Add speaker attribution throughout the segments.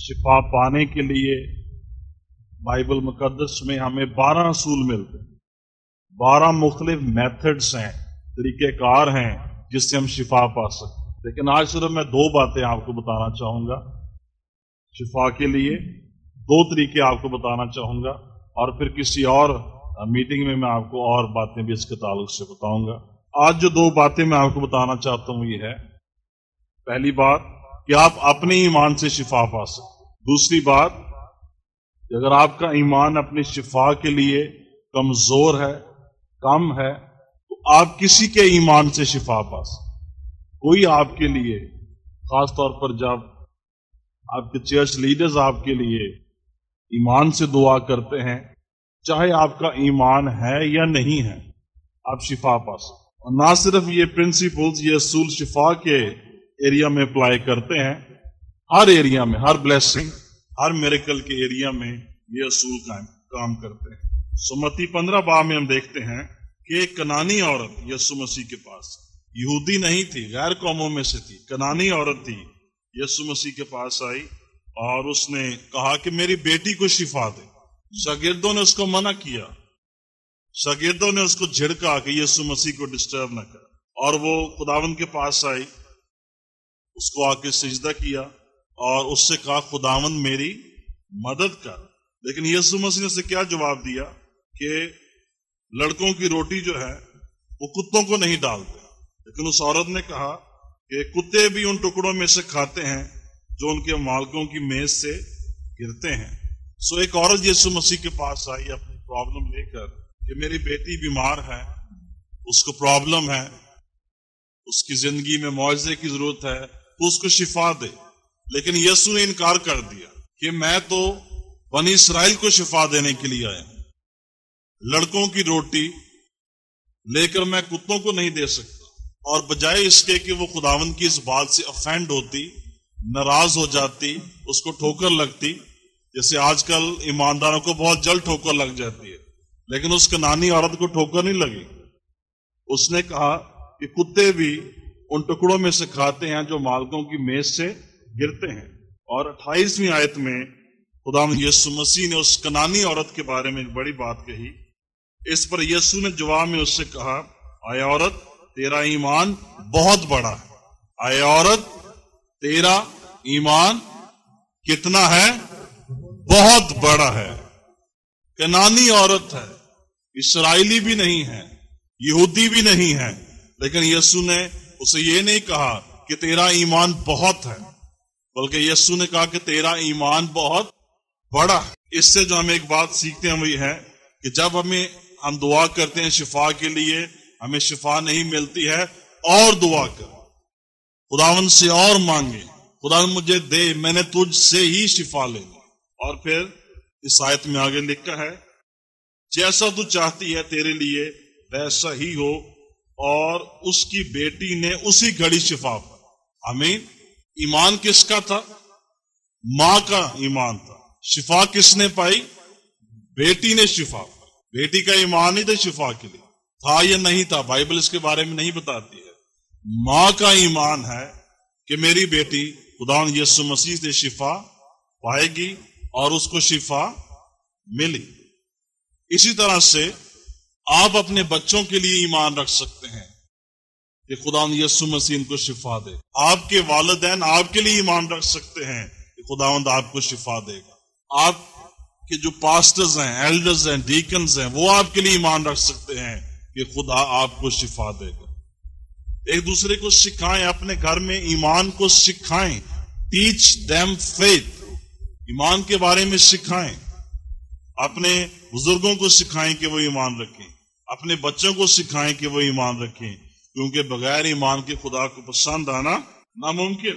Speaker 1: شفا پانے کے لیے بائبل مقدس میں ہمیں بارہ اصول ملتے ہیں۔ بارہ مختلف میتھڈس ہیں، طریقہ کار ہیں جس سے ہم شفا پا سکتے لیکن آج صرف میں دو باتیں آپ کو بتانا چاہوں گا۔ شفا کے لیے دو طریقے آپ کو بتانا چاہوں گا اور پھر کسی اور میٹنگ میں میں آپ کو اور باتیں بھی اس کے تعلق سے بتاؤں گا۔ آج جو دو باتیں میں آپ کو بتانا چاہتا ہوں یہ ہے۔ پہلی بات کہ آپ اپنے ایمان سے شفا پا سکیں دوسری بات، کہ اگر آپ کا ایمان اپنی شفا کے لیے کمزور ہے، کم ہے، تو آپ کسی کے ایمان سے شفا پا سکیں کوئی آپ کے لیے، خاص طور پر جب آپ کے چرچ لیڈرز آپ کے لیے ایمان سے دعا کرتے ہیں، چاہے آپ کا ایمان ہے یا نہیں ہے، آپ شفا پا سکتے اور نہ صرف یہ پرنسپلز یہ اصول شفا کے ایریا میں اپلائی کرتے ہیں، ہر ایریا میں، ہر بلیسنگ ہر میریکل کے ایریا میں یہ اصول کام کرتے ہیں۔ سمتی پندرہ باہ میں ہم دیکھتے ہیں کہ ایک کنانی عورت یسو مسیح کے پاس، یہودی نہیں تھی، غیر قوموں میں سے تھی، کنانی عورت تھی یسو مسیح کے پاس آئی اور اس نے کہا کہ میری بیٹی کو شفا دے۔ شاگردوں نے اس کو منع کیا۔ شاگردوں نے اس کو جھڑکا کہ یسو مسیح کو ڈسٹرب نہ کر۔ اور وہ خداون کے پاس آئی اس کو آ کے سجدہ کیا اور اس سے کہا خداون میری مدد کر. لیکن یسو مسیح نے اسے کیا جواب دیا؟ کہ لڑکوں کی روٹی جو ہے، وہ کتوں کو نہیں ڈالتے۔ لیکن اس عورت نے کہا کہ کتے بھی ان ٹکڑوں میں سے کھاتے ہیں جو ان کے مالکوں کی میز سے گرتے ہیں۔ سو ایک عورت یسو مسیح کے پاس آئی، اپنی پرابلم لے کر کہ میری بیٹی بیمار ہے، اس کو پرابلم ہے، اس کی زندگی میں معاوضے کی ضرورت ہے تو اس کو شفا دے۔ لیکن یسو نے انکار کر دیا کہ میں تو بنی اسرائیل کو شفا دینے کے لیے آیا ہوں۔ لڑکوں کی روٹی لے کر میں کتوں کو نہیں دے سکتا۔ اور بجائے اس کے کہ وہ خداون کی اس بات سے افینڈ ہوتی، ناراض ہو جاتی، اس کو ٹھوکر لگتی، جیسے آج کل ایمانداروں کو بہت جلد ٹھوکر لگ جاتی ہے۔ لیکن اس کنانی عورت کو ٹھوکر نہیں لگی۔ اس نے کہا کہ کتے بھی ان ٹکڑوں میں سے کھاتے ہیں جو مالکوں کی میز سے گرتے ہیں۔ اور اٹھائیسویں آیت میں خدا یسو مسیح نے اس کنانی عورت کے بارے میں ایک بڑی بات کہی۔ اس پر یسو نے جواب میں اس سے کہا، آیا عورت، تیرا ایمان بہت بڑا ہے۔ آیا عورت، تیرا ایمان کتنا ہے؟ بہت بڑا ہے۔ کنانی عورت ہے، اسرائیلی بھی نہیں ہے، یہودی بھی نہیں ہے۔ لیکن یسو نے اسے یہ نہیں کہا کہ تیرا ایمان بہت ہے، بلکہ یسو نے کہا کہ تیرا ایمان بہت بڑا ہے۔ اس سے جو ہم ایک بات سیکھتے ہیں وہی ہے کہ جب ہمیں ہم دعا کرتے ہیں شفا کے لیے، ہمیں شفا نہیں ملتی ہے، اور دعا کر۔ خداون سے اور مانگے۔ خدا مجھے دے، میں نے تجھ سے ہی شفا لے لی۔ اور پھر اس آیت میں آگے لکھا ہے، جیسا تو چاہتی ہے تیرے لیے، ویسا ہی ہو۔ اور اس کی بیٹی نے اسی گھڑی شفا پر امین ایمان کس کا تھا؟ ماں کا ایمان تھا۔ شفا کس نے پائی؟ بیٹی نے شفا پائی بیٹی کا ایمان ہی تھا شفا کے لیے۔ تھا یا نہیں تھا؟ بائبل اس کے بارے میں نہیں بتاتی ہے۔ ماں کا ایمان ہے کہ میری بیٹی خدا یسو مسیح سے شفا پائے گی اور اس کو شفا ملی۔ اسی طرح سے آپ اپنے بچوں کے لیے ایمان رکھ سکتے ہیں۔ کہ خدا یسو مسیح ان کو شفا دے۔ آپ کے والدین آپ کے لیے ایمان رکھ سکتے ہیں کہ خداوند آپ کو شفا دے گا۔ آپ کے جو پاسٹرز ہیں ایلڈرز ہیں ڈیکنز ہیں، وہ آپ کے لیے ایمان رکھ سکتے ہیں کہ خدا آپ کو شفا دے گا۔ ایک دوسرے کو سکھائیں، اپنے گھر میں ایمان کو سکھائیں۔ ٹیچ دیم فیتھ ایمان کے بارے میں سکھائیں۔ اپنے بزرگوں کو سکھائیں کہ وہ ایمان رکھیں۔ اپنے بچوں کو سکھائیں کہ وہ ایمان رکھیں۔ کیونکہ بغیر ایمان کے خدا کو پسند آنا ناممکن۔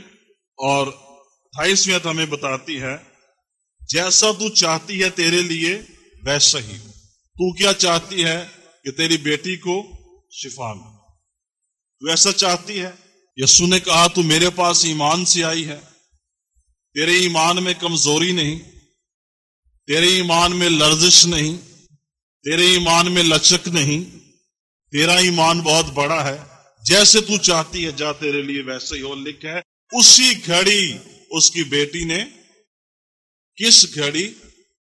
Speaker 1: اور اٹھائیسویں ہمیں بتاتی ہے، جیسا تو چاہتی ہے تیرے لیے، ویسا ہی۔ تو کیا چاہتی ہے کہ تیری بیٹی کو شفا ملے؟ تو ایسا چاہتی ہے۔ یسو نے کہا، تو میرے پاس ایمان سے آئی ہے۔ تیرے ایمان میں کمزوری نہیں، تیرے ایمان میں لرزش نہیں تیرے ایمان میں لچک نہیں، تیرا ایمان بہت بڑا ہے۔ جیسے تو چاہتی ہے، جا تیرے لیے ویسے ہی اور لکھ ہے۔ اسی گھڑی اس کی بیٹی نے، کس گھڑی؟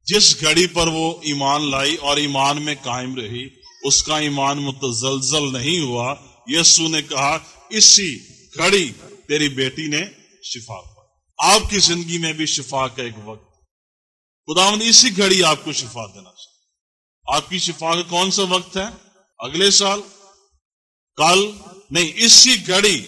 Speaker 1: جس گھڑی پر وہ ایمان لائی اور ایمان میں قائم رہی۔ اس کا ایمان متزلزل نہیں ہوا۔ یسو نے کہا، اسی گھڑی تیری بیٹی نے شفا پا آپ کی زندگی میں بھی شفا کا ایک وقت۔ خدا اسی گھڑی آپ کو شفا دینا چاہیے آپ کی شفا کا کون سا وقت ہے؟ اگلے سال، کل، نہیں اسی گھڑی،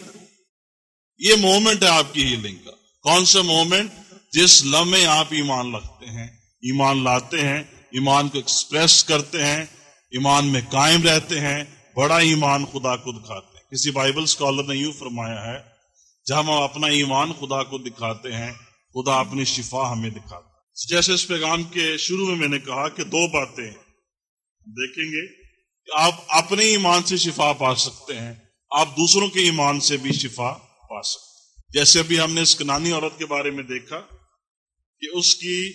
Speaker 1: یہ مومنٹ ہے آپ کی ہیلنگ کا۔ کون سا مومنٹ جس لمحے آپ ایمان رکھتے ہیں، ایمان لاتے ہیں، ایمان کو ایکسپریس کرتے ہیں، ایمان میں قائم رہتے ہیں، بڑا ایمان خدا کو دکھاتے ہیں۔ کسی بائبل اسکالر نے یوں فرمایا ہے جہاں ہم اپنا ایمان خدا کو دکھاتے ہیں، خدا اپنی شفا ہمیں دکھاتا ہے۔ جیسے اس پیغام کے شروع میں میں نے کہا کہ دو باتیں دیکھیں گے کہ آپ اپنے ایمان سے شفا پا سکتے ہیں، آپ دوسروں کے ایمان سے بھی شفا پا سکتے ہیں۔ جیسے ابھی ہم نے اس کنانی عورت کے بارے میں دیکھا کہ اس کی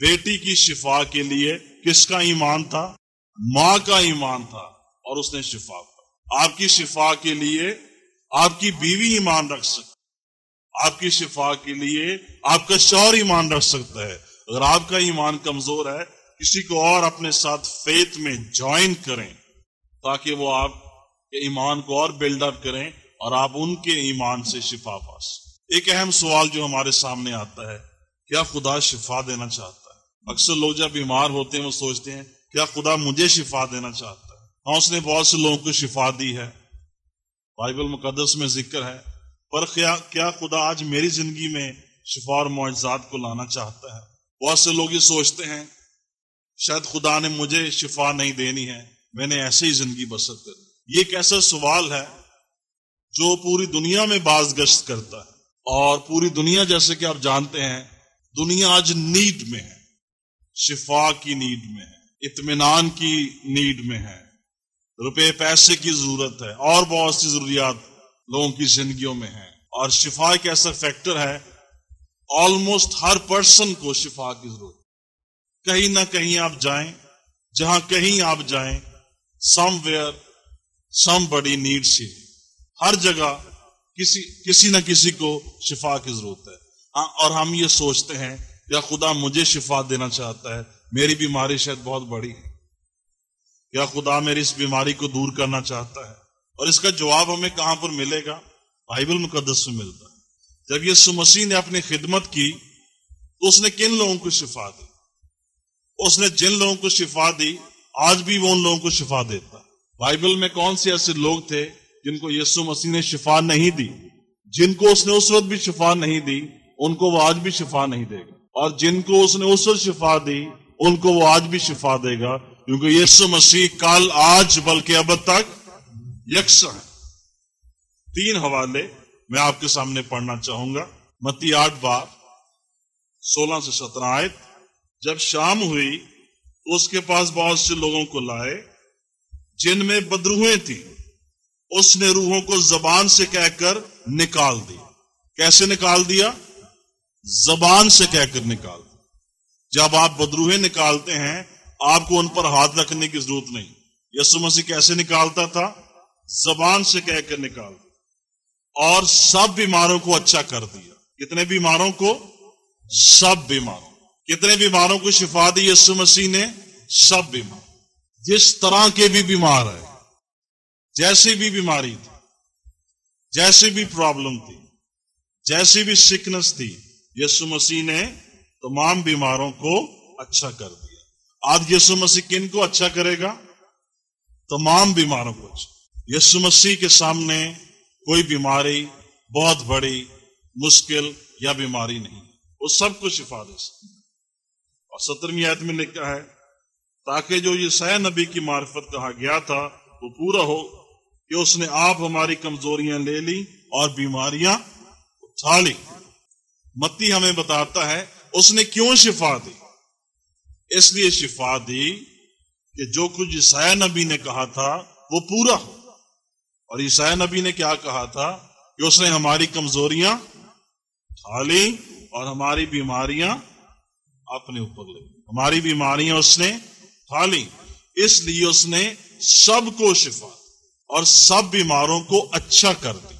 Speaker 1: بیٹی کی شفا کے لیے کس کا ایمان تھا؟ ماں کا ایمان تھا اور اس نے شفا پا۔ آپ کی شفا کے لیے آپ کی بیوی ایمان رکھ سکتی آپ کی شفا کے لیے آپ کا شوہر ایمان رکھ سکتا ہے۔ اگر آپ کا ایمان کمزور ہے کسی کو اور اپنے ساتھ فیت میں جوائن کریں تاکہ وہ آپ کے ایمان کو اور بلڈ اپ کریں اور آپ ان کے ایمان سے شفا پاس۔ ایک اہم سوال جو ہمارے سامنے آتا ہے، کیا خدا شفا دینا چاہتا ہے؟ اکثر لوگ جب بیمار ہوتے ہیں، وہ سوچتے ہیں، کیا خدا مجھے شفا دینا چاہتا ہے؟ ہاں اس نے بہت سے لوگوں کو شفا دی ہے۔ بائبل مقدس میں ذکر ہے، پر کیا خدا آج میری زندگی میں شفا اور معجزات کو لانا چاہتا ہے؟ بہت سے لوگ یہ سوچتے ہیں شاید خدا نے مجھے شفا نہیں دینی ہے، میں نے ایسے ہی زندگی بسر کر یہ ایک ایسا سوال ہے جو پوری دنیا میں باز گشت کرتا ہے۔ اور پوری دنیا جیسے کہ آپ جانتے ہیں، دنیا آج نیڈ میں ہے۔ شفا کی نیڈ میں ہے، اطمینان کی نیڈ میں ہے۔ روپے، پیسے کی ضرورت ہے، اور بہت سی ضروریات لوگوں کی زندگیوں میں ہیں۔ اور شفا ایک ایسا فیکٹر ہے آلموسٹ ہر پرسن کو شفا کی ضرورت کہیں نہ کہیں آپ جائیں جہاں کہیں آپ جائیں سم ویئر سم بڑی نیڈ سی ہر جگہ کسی کسی نہ کسی کو شفا کی ضرورت ہے۔ ہاں، اور ہم یہ سوچتے ہیں یا خدا مجھے شفا دینا چاہتا ہے میری بیماری شاید بہت بڑی ہے۔ یا خدا میری اس بیماری کو دور کرنا چاہتا ہے۔ اور اس کا جواب ہمیں کہاں پر ملے گا؟ بائبل مقدس میں ملتا ہے۔ جب یہ مسیح نے اپنی خدمت کی تو اس نے کن لوگوں کو شفا دی؟ اس نے جن لوگوں کو شفا دی، آج بھی وہ ان لوگوں کو شفا دیتا۔ بائبل میں کون سے ایسے لوگ تھے جن کو یسو مسیح نے شفا نہیں دی؟ جن کو اس نے اس وقت بھی شفا نہیں دی، ان کو وہ آج بھی شفا نہیں دے گا۔ اور جن کو اس نے اس وقت شفا دی، ان کو وہ آج بھی شفا دے گا۔ کیونکہ یسو مسیح کل، آج، بلکہ اب تک یکساں تین حوالے میں آپ کے سامنے پڑھنا چاہوں گا۔ متی آٹھ بار سولہ سے سترہ آئے جب شام ہوئی تو اس کے پاس بہت سے لوگوں کو لائے، جن میں بدروہیں تھیں۔ اس نے روحوں کو زبان سے کہہ کر نکال دی۔ کیسے نکال دیا؟ زبان سے کہہ کر نکال دیا جب آپ بدروہیں نکالتے ہیں، آپ کو ان پر ہاتھ رکھنے کی ضرورت نہیں۔ یسو مسیح کیسے نکالتا تھا؟ زبان سے کہہ کر نکال دیا اور سب بیماروں کو اچھا کر دیا۔ کتنے بیماروں کو؟ سب بیماروں۔ کتنے بیماروں کو شفا دی یسو مسیح نے؟ سب بیمار۔ جس طرح کے بھی بیمار ہے، جیسی بھی بیماری تھی، جیسی بھی پرابلم تھی، جیسی بھی سکنس تھی یسو مسیح نے تمام بیماروں کو اچھا کر دیا۔ آج یسو مسیح کن کو اچھا کرے گا؟ تمام بیماروں کو اچھا۔ یسو مسیح کے سامنے کوئی بیماری بہت بڑی مشکل یا بیماری نہیں، وہ سب کو شفا دے سکتا اور سترویں آیت میں لکھا ہے، تاکہ جو یہ سہ نبی کی معرفت کہا گیا تھا، وہ پورا ہو، کہ اس نے آپ ہماری کمزوریاں لے لی اور بیماریاں اٹھا لی متی ہمیں بتاتا ہے، اس نے کیوں شفا دی؟ اس لیے شفا دی کہ جو کچھ عیسائی نبی نے کہا تھا، وہ پورا ہو۔ اور عیسائی نبی نے کیا کہا تھا؟ کہ اس نے ہماری کمزوریاں لی اور ہماری بیماریاں اپنے اوپر لے ہماری بیماریاں اس نے لی اس لیے اس نے سب کو شفا اور سب بیماروں کو اچھا کر دی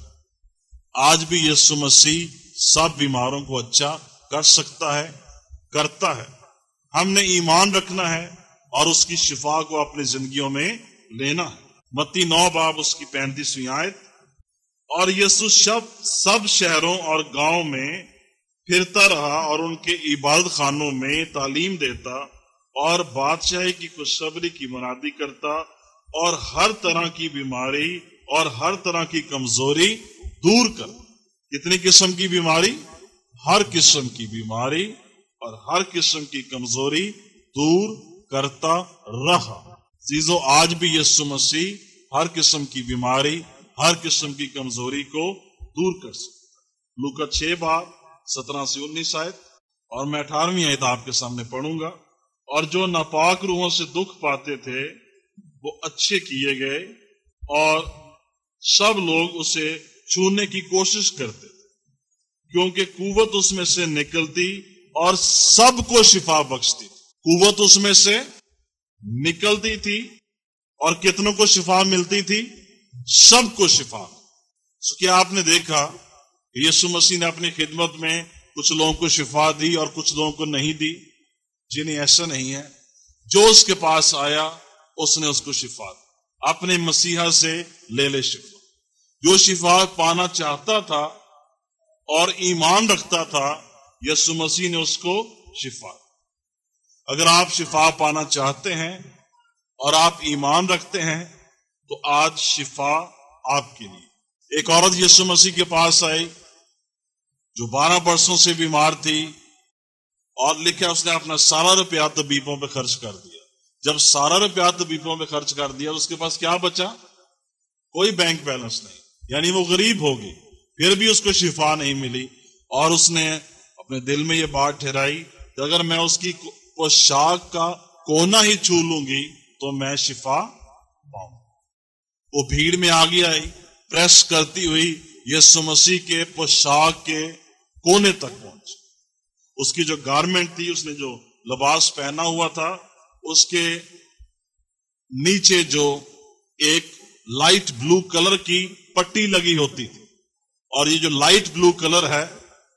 Speaker 1: آج بھی یسو مسیح سب بیماروں کو اچھا کر سکتا ہے، کرتا ہے۔ ہم نے ایمان رکھنا ہے اور اس کی شفا کو اپنی زندگیوں میں لینا ہے۔ متی نو باب اس کی پینتیسویں آیت۔ اور یسو شب، سب شہروں اور گاؤں میں پھرتا رہا اور ان کے عبادت خانوں میں تعلیم دیتا اور بادشاہی کی خوشخبری کی منادی کرتا اور ہر طرح کی بیماری اور ہر طرح کی کمزوری دور کر کتنی قسم کی بیماری؟ ہر قسم کی بیماری اور ہر قسم کی کمزوری دور کرتا رہا۔ چیزوں آج بھی یسو مسیح ہر قسم کی بیماری، ہر قسم کی کمزوری کو دور کر سکتا۔ لوکا چھ بار سترہ سے انیس آیت، اور میں اٹھارہویں آیت آپ کے سامنے پڑھوں گا۔ اور جو ناپاک روحوں سے دکھ پاتے تھے، وہ اچھے کیے گئے، اور سب لوگ اسے چھونے کی کوشش کرتے تھے، کیونکہ قوت اس میں سے نکلتی اور سب کو شفا بخشتی قوت اس میں سے نکلتی تھی، اور کتنوں کو شفا ملتی تھی؟ سب کو شفا۔ کیا آپ نے دیکھا یسو مسیح نے اپنی خدمت میں کچھ لوگوں کو شفا دی اور کچھ لوگوں کو نہیں دی، جنہیں ایسا نہیں ہے۔ جو اس کے پاس آیا، اس نے اس کو شفا دی۔ اپنے مسیحا سے لے لے شفا جو شفا پانا چاہتا تھا اور ایمان رکھتا تھا، یسو مسیح نے اس کو شفا دی۔ اگر آپ شفا پانا چاہتے ہیں اور آپ ایمان رکھتے ہیں، تو آج شفا آپ کے لیے۔ ایک عورت یسو مسیح کے پاس آئی۔ جو بارہ برسوں سے بیمار تھی اور لکھا اس نے اپنا سارا روپیہ طبیبوں پہ خرچ کر دیا۔ جب سارا روپیہ طبیبوں پہ خرچ کر دیا، اس کے پاس کیا بچا؟ کوئی بینک بیلنس نہیں۔ یعنی وہ غریب ہوگی پھر بھی اس کو شفا نہیں ملی۔ اور اس نے اپنے دل میں یہ بات ٹھہرائی کہ اگر میں اس کی پوشاک کا کونا ہی چھو لوں گی، تو میں شفا پاؤں۔ وہ بھیڑ میں آگے آئی، پریس کرتی ہوئی یسو مسیح کے پوشاک کے کونے تک پہنچ۔ اس کی جو گارمنٹ تھی، اس نے جو لباس پہنا ہوا تھا، اس کے نیچے جو ایک لائٹ بلو کلر کی پٹی لگی ہوتی تھی۔ اور یہ جو لائٹ بلو کلر ہے،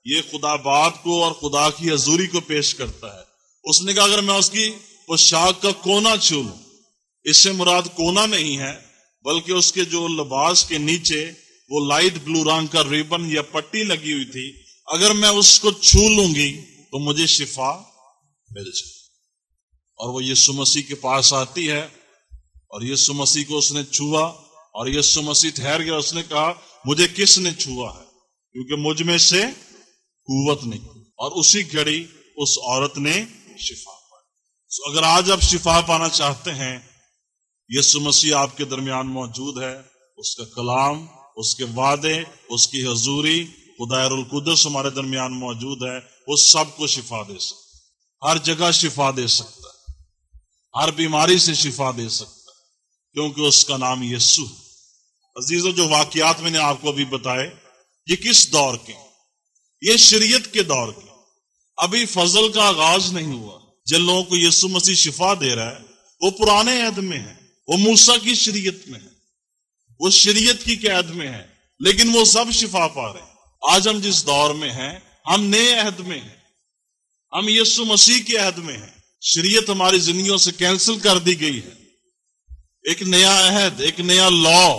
Speaker 1: یہ خدا باپ کو اور خدا کی حضوری کو پیش کرتا ہے۔ اس نے کہا، اگر میں اس کی پوشاک کا کونا چھو لوں، اس سے مراد کونا نہیں ہے، بلکہ اس کے جو لباس کے نیچے وہ لائٹ بلو رنگ کا ریبن یا پٹی لگی ہوئی تھی اگر میں اس کو چھو لوں گی تو مجھے شفا مل جائے۔ اور وہ یسو مسیح کے پاس آتی ہے اور یسو مسیح کو اس نے چھوا اور یسو مسیح ٹھہر گیا، اس نے کہا، مجھے کس نے چھوا ہے؟ کیونکہ مجھ میں سے قوت نہیں۔ اور اسی گھڑی اس عورت نے شفا پائی۔ اگر آج آپ شفا پانا چاہتے ہیں، یسو مسیح آپ کے درمیان موجود ہے۔ اس کا کلام، اس کے وعدے، اس کی حضوری خدائر القدس ہمارے درمیان موجود ہے، وہ سب کو شفا دے سکتا ہر جگہ شفا دے سکتا ہے۔ ہر بیماری سے شفا دے سکتا ہے۔ کیونکہ اس کا نام یسو عزیزوں، جو واقعات میں نے آپ کو ابھی بتائے، یہ کس دور کے یہ شریعت کے دور کے ابھی فضل کا آغاز نہیں ہوا۔ جن لوگوں کو یسو مسیح شفا دے رہا ہے، وہ پرانے عہد میں ہے وہ موسا کی شریعت میں ہے وہ شریعت کی قید میں ہے لیکن وہ سب شفا پا رہے ہیں۔ آج ہم جس دور میں ہیں، ہم نئے عہد میں ہیں۔ ہم یسو مسیح کے عہد میں ہیں۔ شریعت ہماری زندگیوں سے کینسل کر دی گئی ہے۔ ایک نیا عہد، ایک نیا لا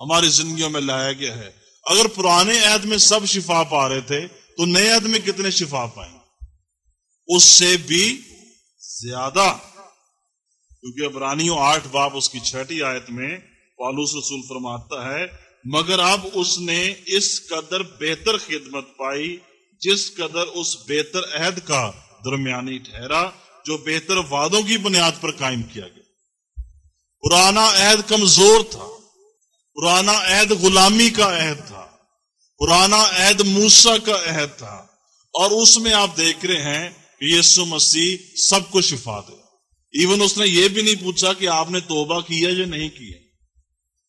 Speaker 1: ہماری زندگیوں میں لایا گیا ہے۔ اگر پرانے عہد میں سب شفا پا رہے تھے، تو نئے عہد میں کتنے شفا پائیں؟ اس سے بھی زیادہ۔ کیونکہ ابرانیوں آٹھ باپ اس کی چھٹی آیت میں پالوس رسول فرماتا ہے مگر اب اس نے اس قدر بہتر خدمت پائی، جس قدر اس بہتر عہد کا درمیانی ٹھہرا، جو بہتر وعدوں کی بنیاد پر قائم کیا گیا۔ پرانا عہد کمزور تھا، پرانا عہد غلامی کا عہد تھا، پرانا عہد موسا کا عہد تھا۔ اور اس میں آپ دیکھ رہے ہیں کہ یسو مسیح سب کو شفا دے۔ ایون اس نے یہ بھی نہیں پوچھا کہ آپ نے توبہ کیا یا نہیں کیا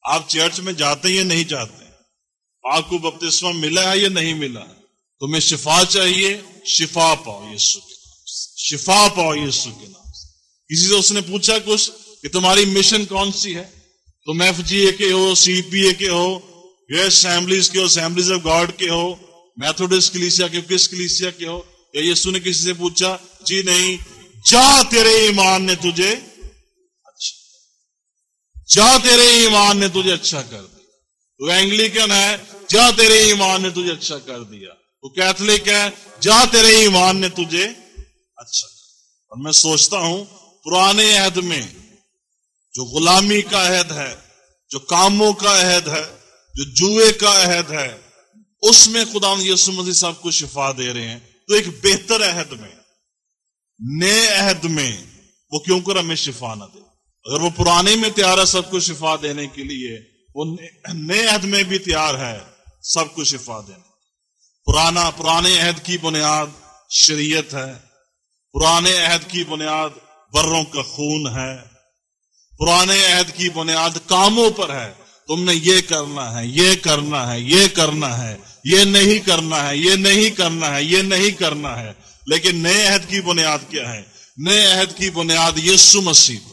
Speaker 1: آپ چرچ میں جاتے ہیں یا نہیں جاتے آپ کو بپتسمہ ملا ہے یا نہیں ملا تمہیں شفا چاہیے شفا پاؤ یسو کے نام شفا پاؤ یسو کے نام کسی سے اس نے پوچھا کچھ کہ تمہاری مشن کون سی ہے؟ تم ایف جی اے کے ہو، سی پی اے کے ہو یا اسمبلیز کے ہو اسمبلیز آف گاڈ کے ہو، میتھوڈس کلیسیا کے کس کلیسیا کے ہو؟ یا یسو نے کسی سے پوچھا جی نہیں، جا تیرے ایمان نے تجھے جا تیرے ایمان نے تجھے اچھا کر دیا۔ تو اینگلیکن ہے، جا تیرے ایمان نے تجھے اچھا کر دیا۔ وہ کیتھلک ہے، جا تیرے ایمان نے تجھے اچھا اور میں سوچتا ہوں، پرانے عہد میں جو غلامی کا عہد ہے، جو کاموں کا عہد ہے، جو جوئے کا عہد ہے، اس میں خدا یسو مسیح صاحب کو شفا دے رہے ہیں۔ تو ایک بہتر عہد میں، نئے عہد میں وہ کیوں کر ہمیں شفا نہ دے؟ اگر وہ پرانے میں تیار ہے سب کو شفا دینے کے لیے، وہ نئے عہد میں بھی تیار ہے سب کو شفا دینے۔ پرانا پرانے عہد کی بنیاد شریعت ہے۔ پرانے عہد کی بنیاد بروں کا خون ہے۔ پرانے عہد کی بنیاد کاموں پر ہے۔ تم نے یہ کرنا ہے، یہ کرنا ہے، یہ کرنا ہے، یہ نہیں کرنا ہے، یہ نہیں کرنا ہے، یہ نہیں کرنا ہے۔ لیکن نئے عہد کی بنیاد کیا ہے؟ نئے عہد کی بنیاد یسو مسیح۔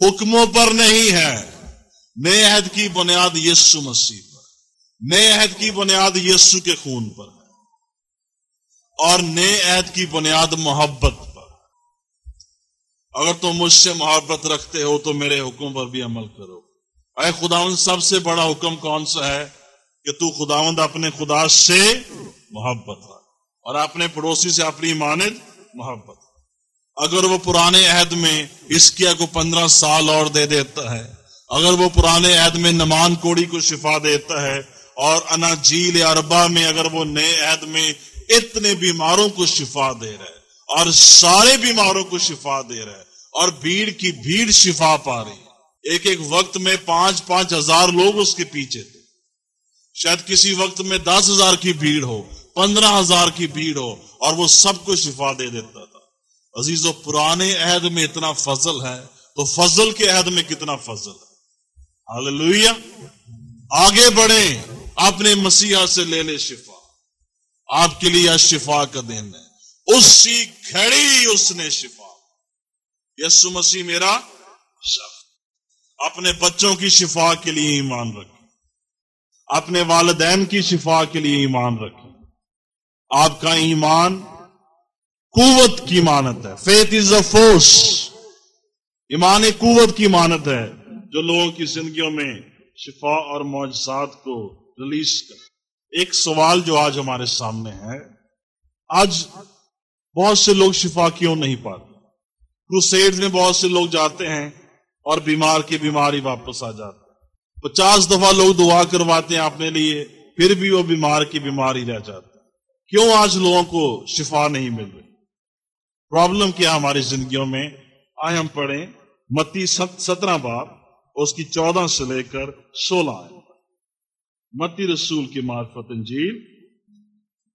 Speaker 1: حکموں پر نہیں ہے۔ نئے عہد کی بنیاد یسو مسیح پر۔ نئے عہد کی بنیاد یسو کے خون پر ہے۔ اور نئے عہد کی بنیاد محبت پر۔ اگر تم مجھ سے محبت رکھتے ہو تو میرے حکم پر بھی عمل کرو۔ اے خداوند، سب سے بڑا حکم کون سا ہے؟ کہ تو خداوند اپنے خدا سے محبت رکھ اور اپنے پڑوسی سے اپنی مانند محبت اگر وہ پرانے عہد میں اس کیا کو پندرہ سال اور دے دیتا ہے، اگر وہ پرانے عہد میں نمان کوڑی کو شفا دیتا ہے اور انا جیل اربا میں اگر وہ نئے عہد میں اتنے بیماروں کو شفا دے رہا ہے، اور سارے بیماروں کو شفا دے رہا ہے اور بھیڑ کی بھیڑ شفا پا رہی ہے۔ ایک ایک وقت میں پانچ پانچ ہزار لوگ اس کے پیچھے تھے۔ شاید کسی وقت میں دس ہزار کی بھیڑ ہو، پندرہ ہزار کی بھیڑ ہو اور وہ سب کو شفا دے دیتا تھا عزیز و پرانے عہد میں اتنا فضل ہے تو فضل کے عہد میں کتنا فضل ہے؟ آگے بڑھیں، اپنے مسیحا سے لے لے شفا۔ آپ کے لیے شفا کا دن ہے۔ اسی کھڑی اس نے شفا۔ یسو مسیح میرا شخص۔ اپنے بچوں کی شفا کے لیے ایمان رکھیں۔ اپنے والدین کی شفا کے لیے ایمان رکھیں۔ آپ کا ایمان قوت کی مانت ہے۔ فیتھ از اے فورس ایمان قوت کی مانت ہے جو لوگوں کی زندگیوں میں شفا اور معجزات کو ریلیز کر ایک سوال جو آج ہمارے سامنے ہے، آج بہت سے لوگ شفا کیوں نہیں پاتے؟ کروسیڈ میں بہت سے لوگ جاتے ہیں اور بیمار کی بیماری واپس آ جاتے ہیں پچاس دفعہ لوگ دعا کرواتے ہیں اپنے لیے، پھر بھی وہ بیمار کی بیماری رہ جاتے کیوں آج لوگوں کو شفا نہیں مل رہی؟ پرابلم کیا ہماری زندگیوں میں؟ آئے ہم پڑھیں متی سترہ باب، اس کی چودہ سے لے کر سولہ آئے۔ متی رسول کی معرفت انجیل،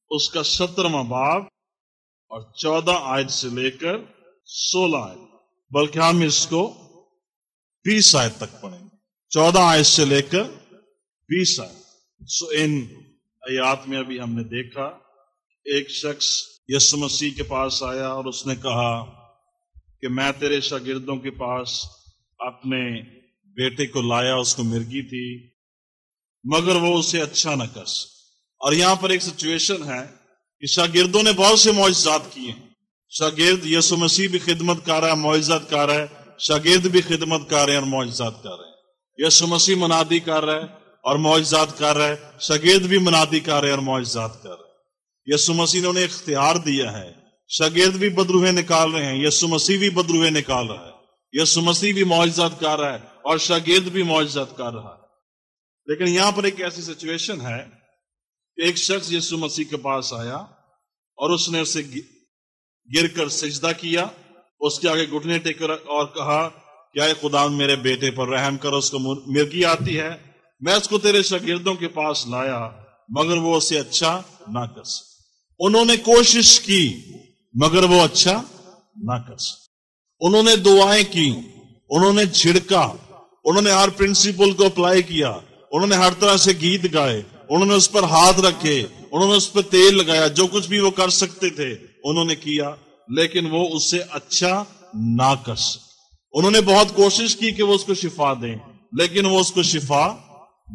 Speaker 1: اس کا سترواں باب اور چودہ آیت سے لے کر سولہ آئے بلکہ ہم اس کو بیس آیت تک پڑھیں۔ چودہ آیت سے لے کر بیس آیت۔ سو ان آیات میں ابھی ہم نے دیکھا، ایک شخص یس مسیح کے پاس آیا اور اس نے کہا کہ میں تیرے شاگردوں کے پاس اپنے بیٹے کو لایا، اس کو مرگی تھی، مگر وہ اسے اچھا نہ کر اور یہاں پر ایک سچویشن ہے کہ شاگردوں نے بہت سے معجزات کیے ہیں۔ شاگرد یسو مسیح بھی خدمت کر رہا ہے، معجزات کر رہا ہے۔ شاگرد بھی خدمت کر رہے ہیں اور معجزات کر رہے ہیں۔ یسو مسیح منادی کر رہا ہے اور معجزات کر رہا ہے۔ شاگرد بھی منادی کر رہے ہیں اور معجزات کر رہے ہیں یسو مسیح نے انہیں اختیار دیا ہے۔ شاگرد بھی بدروہیں نکال رہے ہیں یسو مسیح بھی بدروہیں نکال رہا ہے۔ یسو مسیح بھی معجزات کر رہا ہے اور شاگرد بھی معجزات کر رہا ہے۔ لیکن یہاں پر ایک ایسی سچویشن ہے کہ ایک شخص یسو مسیح کے پاس آیا اور اس نے اسے گر کر سجدہ کیا۔ اس کے آگے گھٹنے ٹیک کر اور کہا کیا خدا، میرے بیٹے پر رحم کر، اس کو مرگی آتی ہے۔ میں اس کو تیرے شاگردوں کے پاس لایا، مگر وہ اسے اچھا نہ کر سکتا انہوں نے کوشش کی، مگر وہ اچھا نہ کر سکے۔ انہوں نے دعائیں کی، انہوں نے چھڑکا انہوں نے ہر پرنسپل کو اپلائی کیا۔ انہوں نے ہر طرح سے گیت گائے، انہوں نے اس پر ہاتھ رکھے، انہوں نے اس پر تیل لگایا، جو کچھ بھی وہ کر سکتے تھے، انہوں نے کیا، لیکن وہ اس سے اچھا نہ کر سکے۔ انہوں نے بہت کوشش کی کہ وہ اس کو شفا دیں، لیکن وہ اس کو شفا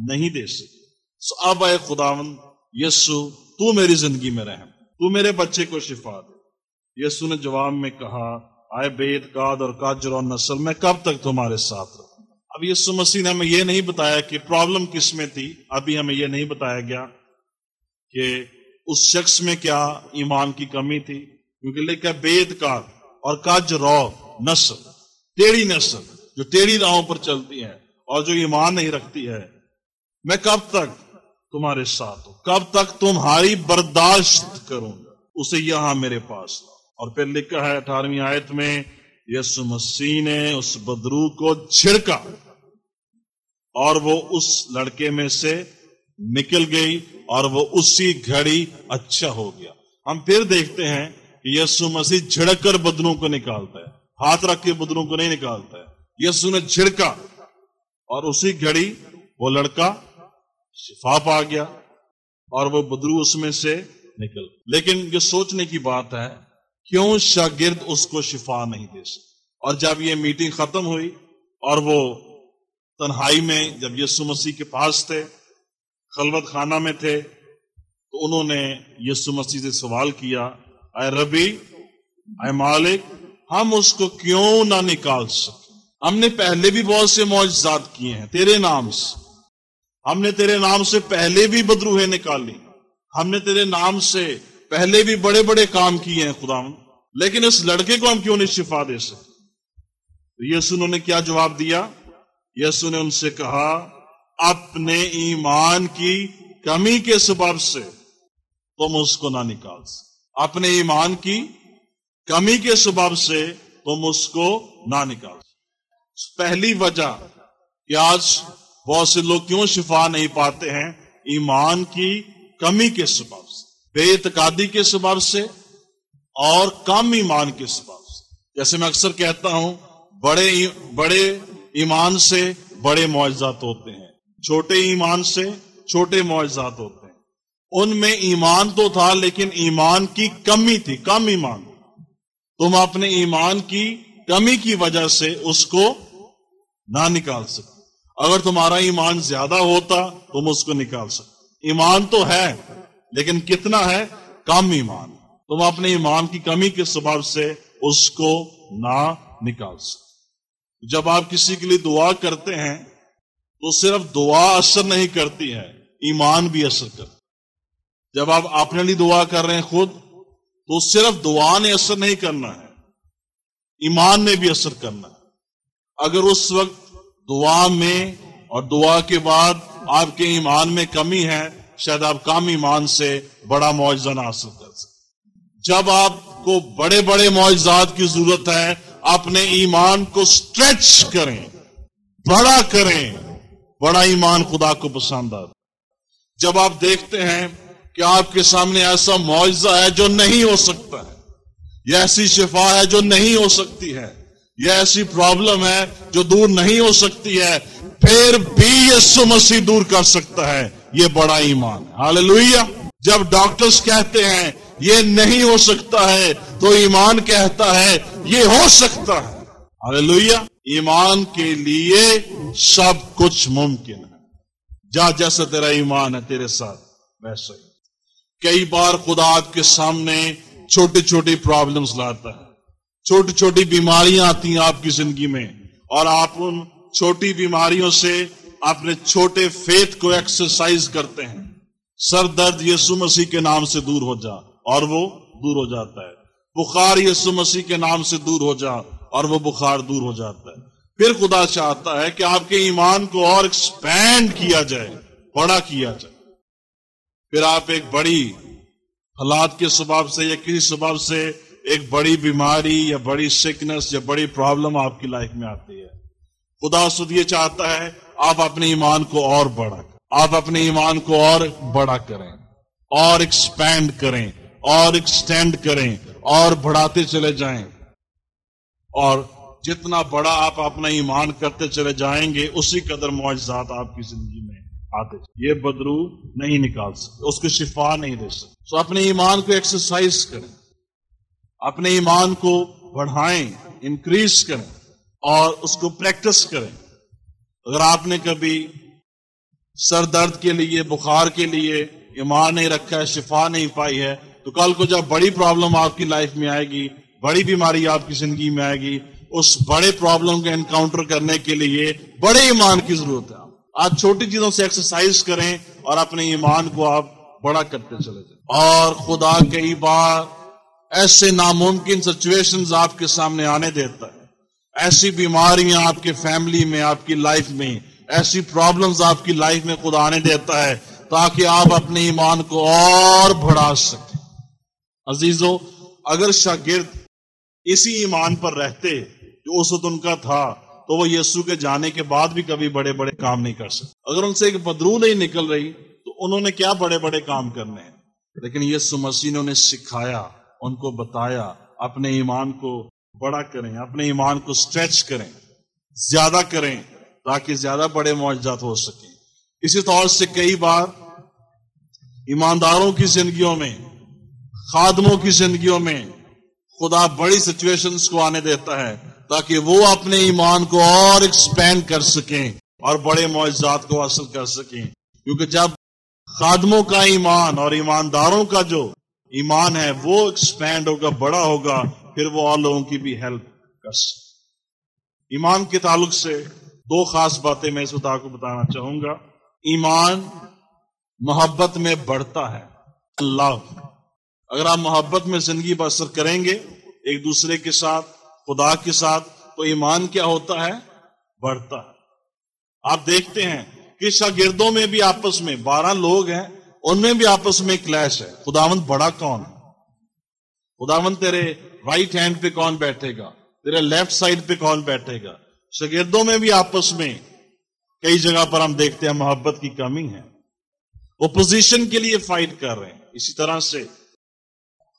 Speaker 1: نہیں دے سکے۔ اب آئے خداون یسو، تو میری زندگی میں رہے تو میرے بچے کو شفا دے۔ یسو نے جواب میں کہا، آئے بیت کاد اور کاجر اور نسل، میں کب تک تمہارے ساتھ رہوں؟ اب یسو مسیح نے ہمیں یہ نہیں بتایا کہ پرابلم کس میں تھی، ابھی ہمیں یہ نہیں بتایا گیا کہ اس شخص میں کیا ایمان کی کمی تھی، کیونکہ لکھا بید کار اور کاج رو نسل، ٹیڑھی نسل جو ٹیڑھی راہوں پر چلتی ہے اور جو ایمان نہیں رکھتی ہے۔ میں کب تک تمہارے ساتھ ہوں کب تک تمہاری برداشت کروں گا؟ اسے یہاں میرے پاس اور پھر لکھا ہے اٹھارہویں آیت میں، یسو مسیح نے اس بدرو کو چھڑکا اور وہ اس لڑکے میں سے نکل گئی اور وہ اسی گھڑی اچھا ہو گیا۔ ہم پھر دیکھتے ہیں کہ یسو مسیح جھڑک کر بدروں کو نکالتا ہے۔ ہاتھ رکھ کے بدروں کو نہیں نکالتا ہے۔ یسو نے جھڑکا اور اسی گھڑی وہ لڑکا شفا پا گیا اور وہ بدرو اس میں سے نکل لیکن یہ سوچنے کی بات ہے کیوں شاگرد اس کو شفا نہیں دے سکتے اور جب یہ میٹنگ ختم ہوئی اور وہ تنہائی میں جب یسو مسیح کے پاس تھے خلوت خانہ میں تھے تو انہوں نے یسو مسیح سے سوال کیا اے ربی اے مالک ہم اس کو کیوں نہ نکال سکے ہم نے پہلے بھی بہت سے معجزات کیے ہیں تیرے نام سے۔ ہم نے تیرے نام سے پہلے بھی بدروہیں نکالی ہم نے تیرے نام سے پہلے بھی بڑے بڑے کام کیے ہیں خدا لیکن اس لڑکے کو ہم کیوں نہیں شفا دے سکتے؟ یسو نے کیا جواب دیا؟ یسو نے ان سے کہا، اپنے ایمان کی کمی کے سبب سے تم اس کو نہ نکال سکتے۔ اپنے ایمان کی کمی کے سبب سے تم اس کو نہ نکال سکتے۔ پہلی وجہ کہ آج بہت سے لوگ کیوں شفا نہیں پاتے ہیں؟ ایمان کی کمی کے سبب سے، بے اعتقادی کے سبب سے اور کم ایمان کے سبب سے۔ جیسے میں اکثر کہتا ہوں، بڑے بڑے ایمان سے بڑے معجزات ہوتے ہیں۔ چھوٹے ایمان سے چھوٹے معجزات ہوتے ہیں۔ ان میں ایمان تو تھا لیکن ایمان کی کمی تھی، کم ایمان۔ تم اپنے ایمان کی کمی کی وجہ سے اس کو نہ نکال سکتے۔ اگر تمہارا ایمان زیادہ ہوتا تم اس کو نکال سکتے۔ ایمان تو ہے، لیکن کتنا ہے؟ کم ایمان۔ تم اپنے ایمان کی کمی کے سبب سے اس کو نہ نکال سکتے۔ جب آپ کسی کے لیے دعا کرتے ہیں، تو صرف دعا اثر نہیں کرتی ہے، ایمان بھی اثر کرتا جب آپ اپنے لیے دعا کر رہے ہیں خود، تو صرف دعا نے اثر نہیں کرنا ہے، ایمان نے بھی اثر کرنا ہے۔ اگر اس وقت دعا میں اور دعا کے بعد آپ کے ایمان میں کمی ہے، شاید آپ کام ایمان سے بڑا معاوضہ نہ حاصل کر سکتے جب آپ کو بڑے بڑے معاوضات کی ضرورت ہے، اپنے ایمان کو سٹریچ کریں، بڑا کریں۔ بڑا ایمان خدا کو پسند آتا جب آپ دیکھتے ہیں کہ آپ کے سامنے ایسا معاوضہ ہے جو نہیں ہو سکتا ہے یہ ایسی شفا ہے جو نہیں ہو سکتی ہے یہ ایسی پرابلم ہے جو دور نہیں ہو سکتی ہے، پھر بھی یسو مسیح دور کر سکتا ہے۔ یہ بڑا ایمان ہے۔ جب ڈاکٹرز کہتے ہیں، یہ نہیں ہو سکتا ہے، تو ایمان کہتا ہے، یہ ہو سکتا ہے۔ ہاللویا ایمان کے لیے سب کچھ ممکن ہے۔ جا جیسا تیرا ایمان ہے، تیرے ساتھ۔ ویسا ہی۔ کئی بار خدا آپ کے سامنے چھوٹی چھوٹی پرابلمز لاتا ہے۔ چھوٹی چھوٹی بیماریاں آتی ہیں آپ کی زندگی میں اور آپ ان چھوٹی بیماریوں سے اپنے چھوٹے فیت کو ایکسرسائز کرتے ہیں۔ سر درد یسو مسیح کے نام سے دور ہو جا اور وہ دور ہو جاتا ہے۔ بخار یسو مسیح کے نام سے دور ہو جا اور وہ بخار دور ہو جاتا ہے۔ پھر خدا چاہتا ہے کہ آپ کے ایمان کو اور ایکسپینڈ کیا جائے، بڑا کیا جائے۔ پھر آپ ایک بڑی حالات کے سبب سے یا کسی سبب سے ایک بڑی بیماری یا بڑی سکنس یا بڑی پرابلم آپ کی لائف میں آتی ہے۔ خدا سد یہ چاہتا ہے آپ اپنے ایمان کو اور بڑا آپ اپنے ایمان کو اور بڑا کریں۔ اور ایکسپینڈ کریں۔ اور ایکسٹینڈ کریں۔ اور بڑھاتے چلے جائیں۔ اور جتنا بڑا آپ اپنا ایمان کرتے چلے جائیں گے، اسی قدر معجزات آپ کی زندگی میں آتے یہ بدرو نہیں نکال سکتے، اس کو شفا نہیں دے سکتے۔ تو اپنے ایمان کو ایکسرسائز کریں۔ اپنے ایمان کو بڑھائیں انکریز کریں اور اس کو پریکٹس کریں۔ اگر آپ نے کبھی سر درد کے لیے، بخار کے لیے ایمان نہیں رکھا ہے، شفا نہیں پائی ہے، تو کل کو جب بڑی پرابلم آپ کی لائف میں آئے گی، بڑی بیماری آپ کی زندگی میں آئے گی، اس بڑے پرابلم کو انکاؤنٹر کرنے کے لیے بڑے ایمان کی ضرورت ہے۔ آپ چھوٹی چیزوں سے ایکسرسائز کریں اور اپنے ایمان کو آپ بڑا کرتے چلے جائیں۔ اور خدا کئی بار ایسے ناممکن سچویشن آپ کے سامنے آنے دیتا ہے۔ ایسی بیماریاں آپ کے فیملی میں، آپ کی لائف میں، ایسی پرابلمز آپ کی لائف میں خدا آنے دیتا ہے تاکہ آپ اپنے ایمان کو اور بڑھا سکیں۔ عزیزو، اگر شاگرد اسی ایمان پر رہتے جو اس وقت ان کا تھا، تو وہ یسو کے جانے کے بعد بھی کبھی بڑے بڑے کام نہیں کر سکتے۔ اگر ان سے ایک بدرو نہیں نکل رہی، تو انہوں نے کیا بڑے بڑے کام کرنے ہیں؟ لیکن یسو مسیح نے انہیں سکھایا۔ ان کو بتایا، اپنے ایمان کو بڑا کریں، اپنے ایمان کو سٹریچ کریں، زیادہ کریں تاکہ زیادہ بڑے معجزات ہو سکیں۔ اسی طور سے کئی بار ایمانداروں کی زندگیوں میں، خادموں کی زندگیوں میں خدا بڑی سچویشنز کو آنے دیتا ہے تاکہ وہ اپنے ایمان کو اور ایکسپینڈ کر سکیں اور بڑے معجزات کو حاصل کر سکیں۔ کیونکہ جب خادموں کا ایمان اور ایمانداروں کا جو ایمان ہے، وہ ایکسپینڈ ہوگا، بڑا ہوگا، پھر وہ اور لوگوں کی بھی ہیلپ کر سکے ایمان کے تعلق سے دو خاص باتیں میں اس وقت کو بتانا چاہوں گا۔ ایمان محبت میں بڑھتا ہے۔ اللہ۔ اگر آپ محبت میں زندگی بسر کریں گے ایک دوسرے کے ساتھ، خدا کے ساتھ، تو ایمان کیا ہوتا ہے؟ بڑھتا ہے۔ آپ دیکھتے ہیں کہ شاگردوں میں بھی آپس میں بارہ لوگ ہیں ان میں بھی آپس میں کلیش ہے۔ خداوند بڑا کون ہے؟ خداوند تیرے رائٹ ہینڈ پہ کون بیٹھے گا؟ تیرے لیفٹ سائڈ پہ کون بیٹھے گا؟ شاگردوں میں بھی آپس میں۔ کئی جگہ پر ہم دیکھتے ہیں محبت کی کمی ہے۔ وہ پوزیشن کے لیے فائٹ کر رہے ہیں۔ اسی طرح سے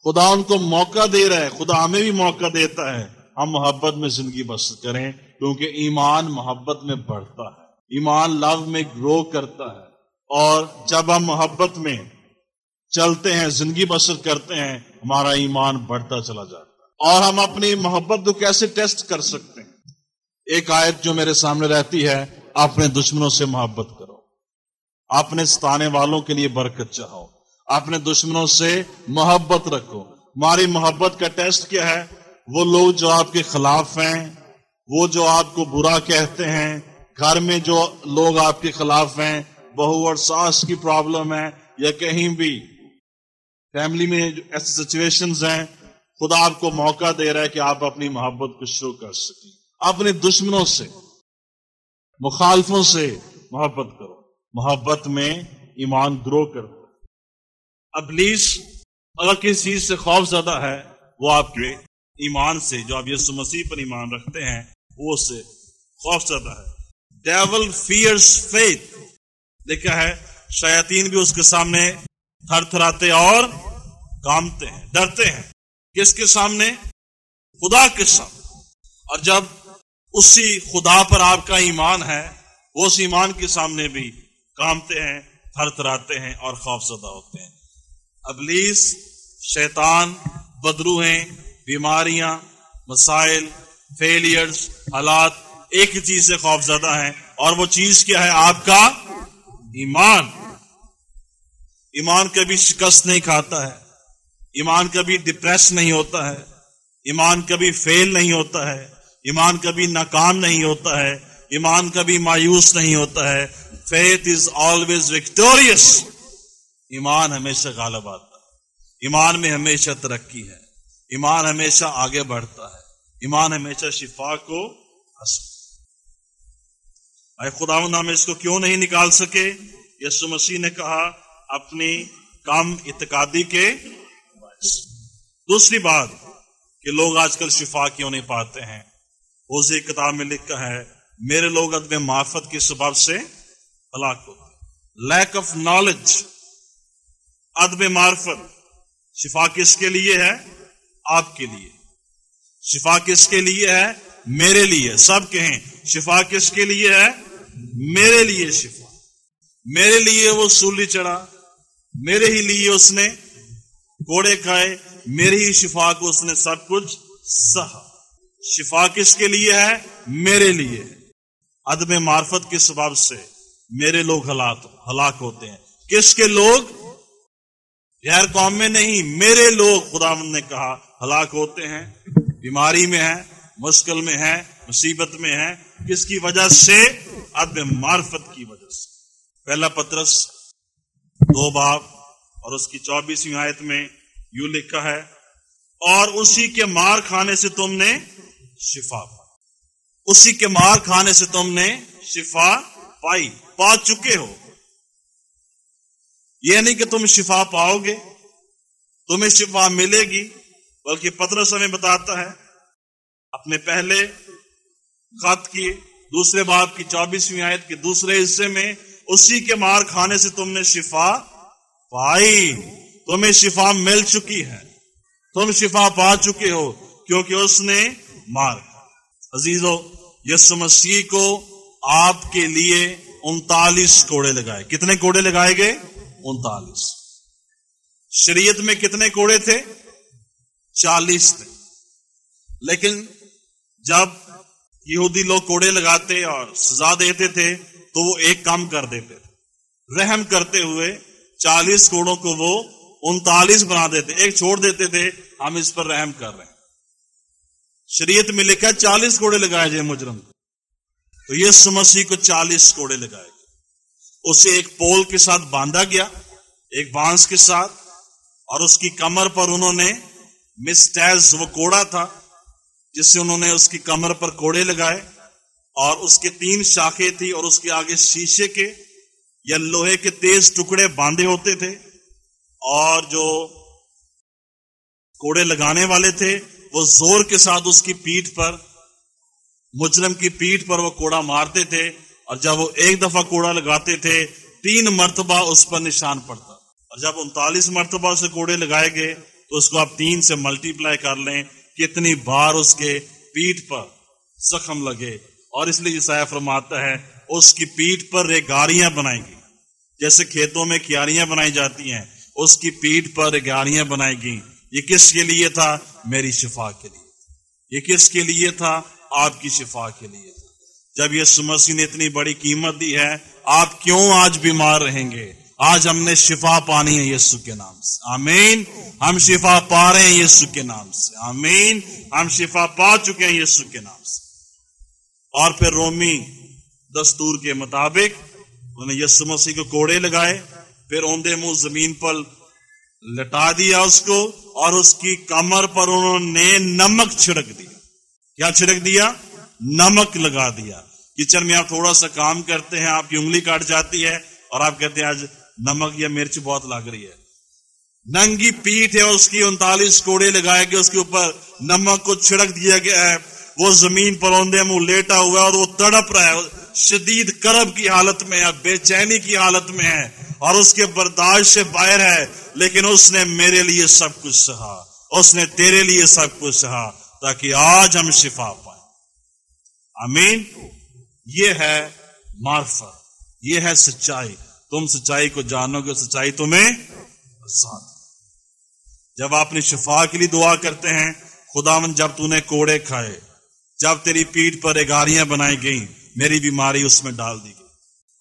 Speaker 1: خدا ان کو موقع دے رہا ہے۔ خدا ہمیں بھی موقع دیتا ہے۔ ہم محبت میں زندگی بسر کریں۔ کیونکہ ایمان محبت میں بڑھتا ہے۔ ایمان لو میں گرو کرتا ہے۔ اور جب ہم محبت میں چلتے ہیں، زندگی بسر کرتے ہیں، ہمارا ایمان بڑھتا چلا جاتا ہے۔ اور ہم اپنی محبت کو کیسے ٹیسٹ کر سکتے ہیں؟ ایک آیت جو میرے سامنے رہتی ہے، اپنے دشمنوں سے محبت کرو۔ اپنے ستانے والوں کے لیے برکت چاہو۔ اپنے دشمنوں سے محبت رکھو۔ ہماری محبت کا ٹیسٹ کیا ہے؟ وہ لوگ جو آپ کے خلاف ہیں، وہ جو آپ کو برا کہتے ہیں، گھر میں جو لوگ آپ کے خلاف ہیں بہو اور ساس کی پرابلم ہے یا کہیں بھی۔ فیملی میں ایسی سچویشن ہیں، خدا آپ کو موقع دے رہا ہے کہ آپ اپنی محبت کو شروع کر سکیں۔ اپنے دشمنوں سے، مخالفوں سے محبت کرو۔ محبت میں ایمان گرو کر دو ابلیس اگر کسی چیز سے خوف زیادہ ہے، وہ آپ کے ایمان سے، جو آپ یسو مسیح پر ایمان رکھتے ہیں، وہ سے خوف زدہ ہے۔ ڈیول فیئرس فیتھ لکھا ہے، شیاطین بھی اس کے سامنے تھر تھراتے اور کامتے ہیں، ڈرتے ہیں۔ کس کے سامنے؟ خدا کے سامنے۔ اور جب اسی خدا پر آپ کا ایمان ہے، وہ اس ایمان کے سامنے بھی کامتے ہیں تھر تھراتے ہیں اور خوف زدہ ہوتے ہیں۔ ابلیس، شیطان بدرو ہیں بیماریاں، مسائل فیلئرز حالات، ایک ہی چیز سے خوف زدہ ہیں۔ اور وہ چیز کیا ہے؟ آپ کا ایمان۔ ایمان کبھی شکست نہیں کھاتا ہے۔ ایمان کبھی ڈپریس نہیں ہوتا ہے۔ ایمان کبھی فیل نہیں ہوتا ہے۔ ایمان کبھی ناکام نہیں ہوتا ہے۔ ایمان کبھی مایوس نہیں ہوتا ہے۔ فیتھ از آلویز وکٹوریس ایمان ہمیشہ غالب آتا ہے۔ ایمان میں ہمیشہ ترقی ہے۔ ایمان ہمیشہ آگے بڑھتا ہے۔ ایمان ہمیشہ شفا کو اے خدا ہم اس کو کیوں نہیں نکال سکے؟ یسو مسیح نے کہا، اپنی کم اتقادی کے دوسری بات، کہ لوگ آج کل شفا کیوں نہیں پاتے ہیں؟ اوزی کتاب میں لکھا ہے، میرے لوگ ادب معافت کے سبب سے ہلاک ہوتے لیک آف نالج ادب معرفت۔ شفا کس کے لیے ہے؟ آپ کے لیے۔ شفا کس کے لیے ہے؟ میرے لیے۔ سب کہیں، شفا کس کے لیے ہے؟ میرے لیے شفا۔ میرے لیے وہ سولی چڑھا۔ میرے ہی لیے اس نے کوڑے کھائے۔ میری ہی شفا کو اس نے سب کچھ سہا۔ شفا کس کے لیے ہے؟ میرے لیے۔ عدم معرفت کے سبب سے میرے لوگ ہلاک ہلاک ہوتے ہیں۔ کس کے لوگ؟ غیر قوم میں نہیں، میرے لوگ خدا نے کہا، ہلاک ہوتے ہیں، بیماری میں ہیں، مشکل میں ہیں، مصیبت میں ہیں۔ کس کی وجہ سے؟ عدم معرفت کی وجہ سے۔ پہلا پترس، دو باپ، اور اس کی چوبیسویں آیت میں یوں لکھا ہے، اور اسی کے مار کھانے سے تم نے شفا پائی۔ اسی کے مار کھانے سے تم نے شفا پائی۔ پا چکے ہو۔ یہ نہیں کہ تم شفا پاؤ گے، تمہیں شفا ملے گی، بلکہ پترس ہمیں بتاتا ہے، اپنے پہلے خط کی دوسرے باپ کی چوبیسویں آیت کے دوسرے حصے میں، اسی کے مار کھانے سے تم نے شفا پائی۔ تمہیں شفا مل چکی ہے۔ تم شفا پا چکے ہو کیونکہ اس نے مار عزیزو یس مسیح کو آپ کے لیے انتالیس کوڑے لگائے۔ کتنے کوڑے لگائے گئے؟ انتالیس۔ شریعت میں کتنے کوڑے تھے؟ چالیس تھے۔ لیکن جب یہودی لوگ کوڑے لگاتے اور سزا دیتے تھے تو وہ ایک کام کر دیتے تھے۔ رحم کرتے ہوئے چالیس کوڑوں کو وہ انتالیس بنا دیتے۔ ایک چھوڑ دیتے تھے، ہم اس پر رحم کر رہے ہیں۔ شریعت میں لکھا چالیس کوڑے لگائے جائے مجرم۔ تو یہ سمسی کو چالیس کوڑے لگائے گئے۔ اسے ایک پول کے ساتھ باندھا گیا، ایک بانس کے ساتھ، اور اس کی کمر پر انہوں نے مسٹیز، وہ کوڑا تھا جس سے انہوں نے اس کی کمر پر کوڑے لگائے اور اس کے تین شاخے تھی اور اس کے آگے شیشے کے یا لوہے کے تیز ٹکڑے باندھے ہوتے تھے اور جو کوڑے لگانے والے تھے، وہ زور کے ساتھ اس کی پیٹ پر، مجرم کی پیٹ پر وہ کوڑا مارتے تھے اور جب وہ ایک دفعہ کوڑا لگاتے تھے، تین مرتبہ اس پر نشان پڑتا۔ اور جب انتالیس مرتبہ اسے کوڑے لگائے گئے، تو اس کو آپ تین سے ملٹی پلائی کر لیں۔ کتنی بار اس کے پیٹ پر زخم لگے اور اس لیے عیسائی فرماتا ہے، اس کی پیٹ پر ریگاریاں بنائیں گی جیسے کھیتوں میں کیاریاں بنائی جاتی ہیں، اس کی پیٹ پر ریگاریاں بنائی گئی یہ کس کے لیے تھا؟ میری شفا کے لیے۔ یہ کس کے لیے تھا؟ آپ کی شفا کے لیے تھا۔ جب یہ سمسی نے اتنی بڑی قیمت دی ہے، آپ کیوں آج بیمار رہیں گے؟ آج ہم نے شفا پانی ہے یسو کے نام سے۔ آمین۔ ہم شفا پا رہے ہیں یسو کے نام سے۔ آمین۔ ہم شفا پا چکے ہیں یسو کے نام سے۔ اور پھر رومی دستور کے مطابق انہوں نے یسو مسیح کو کوڑے لگائے۔ پھر اوندے منہ زمین پر لٹا دیا اس کو اور اس کی کمر پر انہوں نے نمک چھڑک دیا۔ کیا چھڑک دیا؟ نمک لگا دیا۔ کچن میں آپ تھوڑا سا کام کرتے ہیں، آپ کی انگلی کاٹ جاتی ہے اور آپ کہتے ہیں، آج نمک یا مرچ بہت لگ رہی ہے۔ ننگی پیٹ ہے اس کی، انتالیس کوڑے لگائے گئے، اس کے اوپر نمک کو چھڑک دیا گیا ہے۔ وہ زمین پر اوندے منہ لیٹا ہوا ہے اور وہ تڑپ رہا ہے۔ شدید کرب کی حالت میں ہے، بے چینی کی حالت میں ہے۔ اور اس کے برداشت سے باہر ہے۔ لیکن اس نے میرے لیے سب کچھ سہا۔ اس نے تیرے لیے سب کچھ سہا تاکہ آج ہم شفا پائیں۔ امین یہ ہے معرفت۔ یہ ہے سچائی۔ تم سچائی کو جانو گے سچائی تمہیں ساتھ جب آپ نے شفا کے لیے دعا کرتے ہیں، خدا من جب تو نے کوڑے کھائے، جب تیری پیٹ پر اگاریاں بنائی گئیں، میری بیماری اس میں ڈال دی گئی۔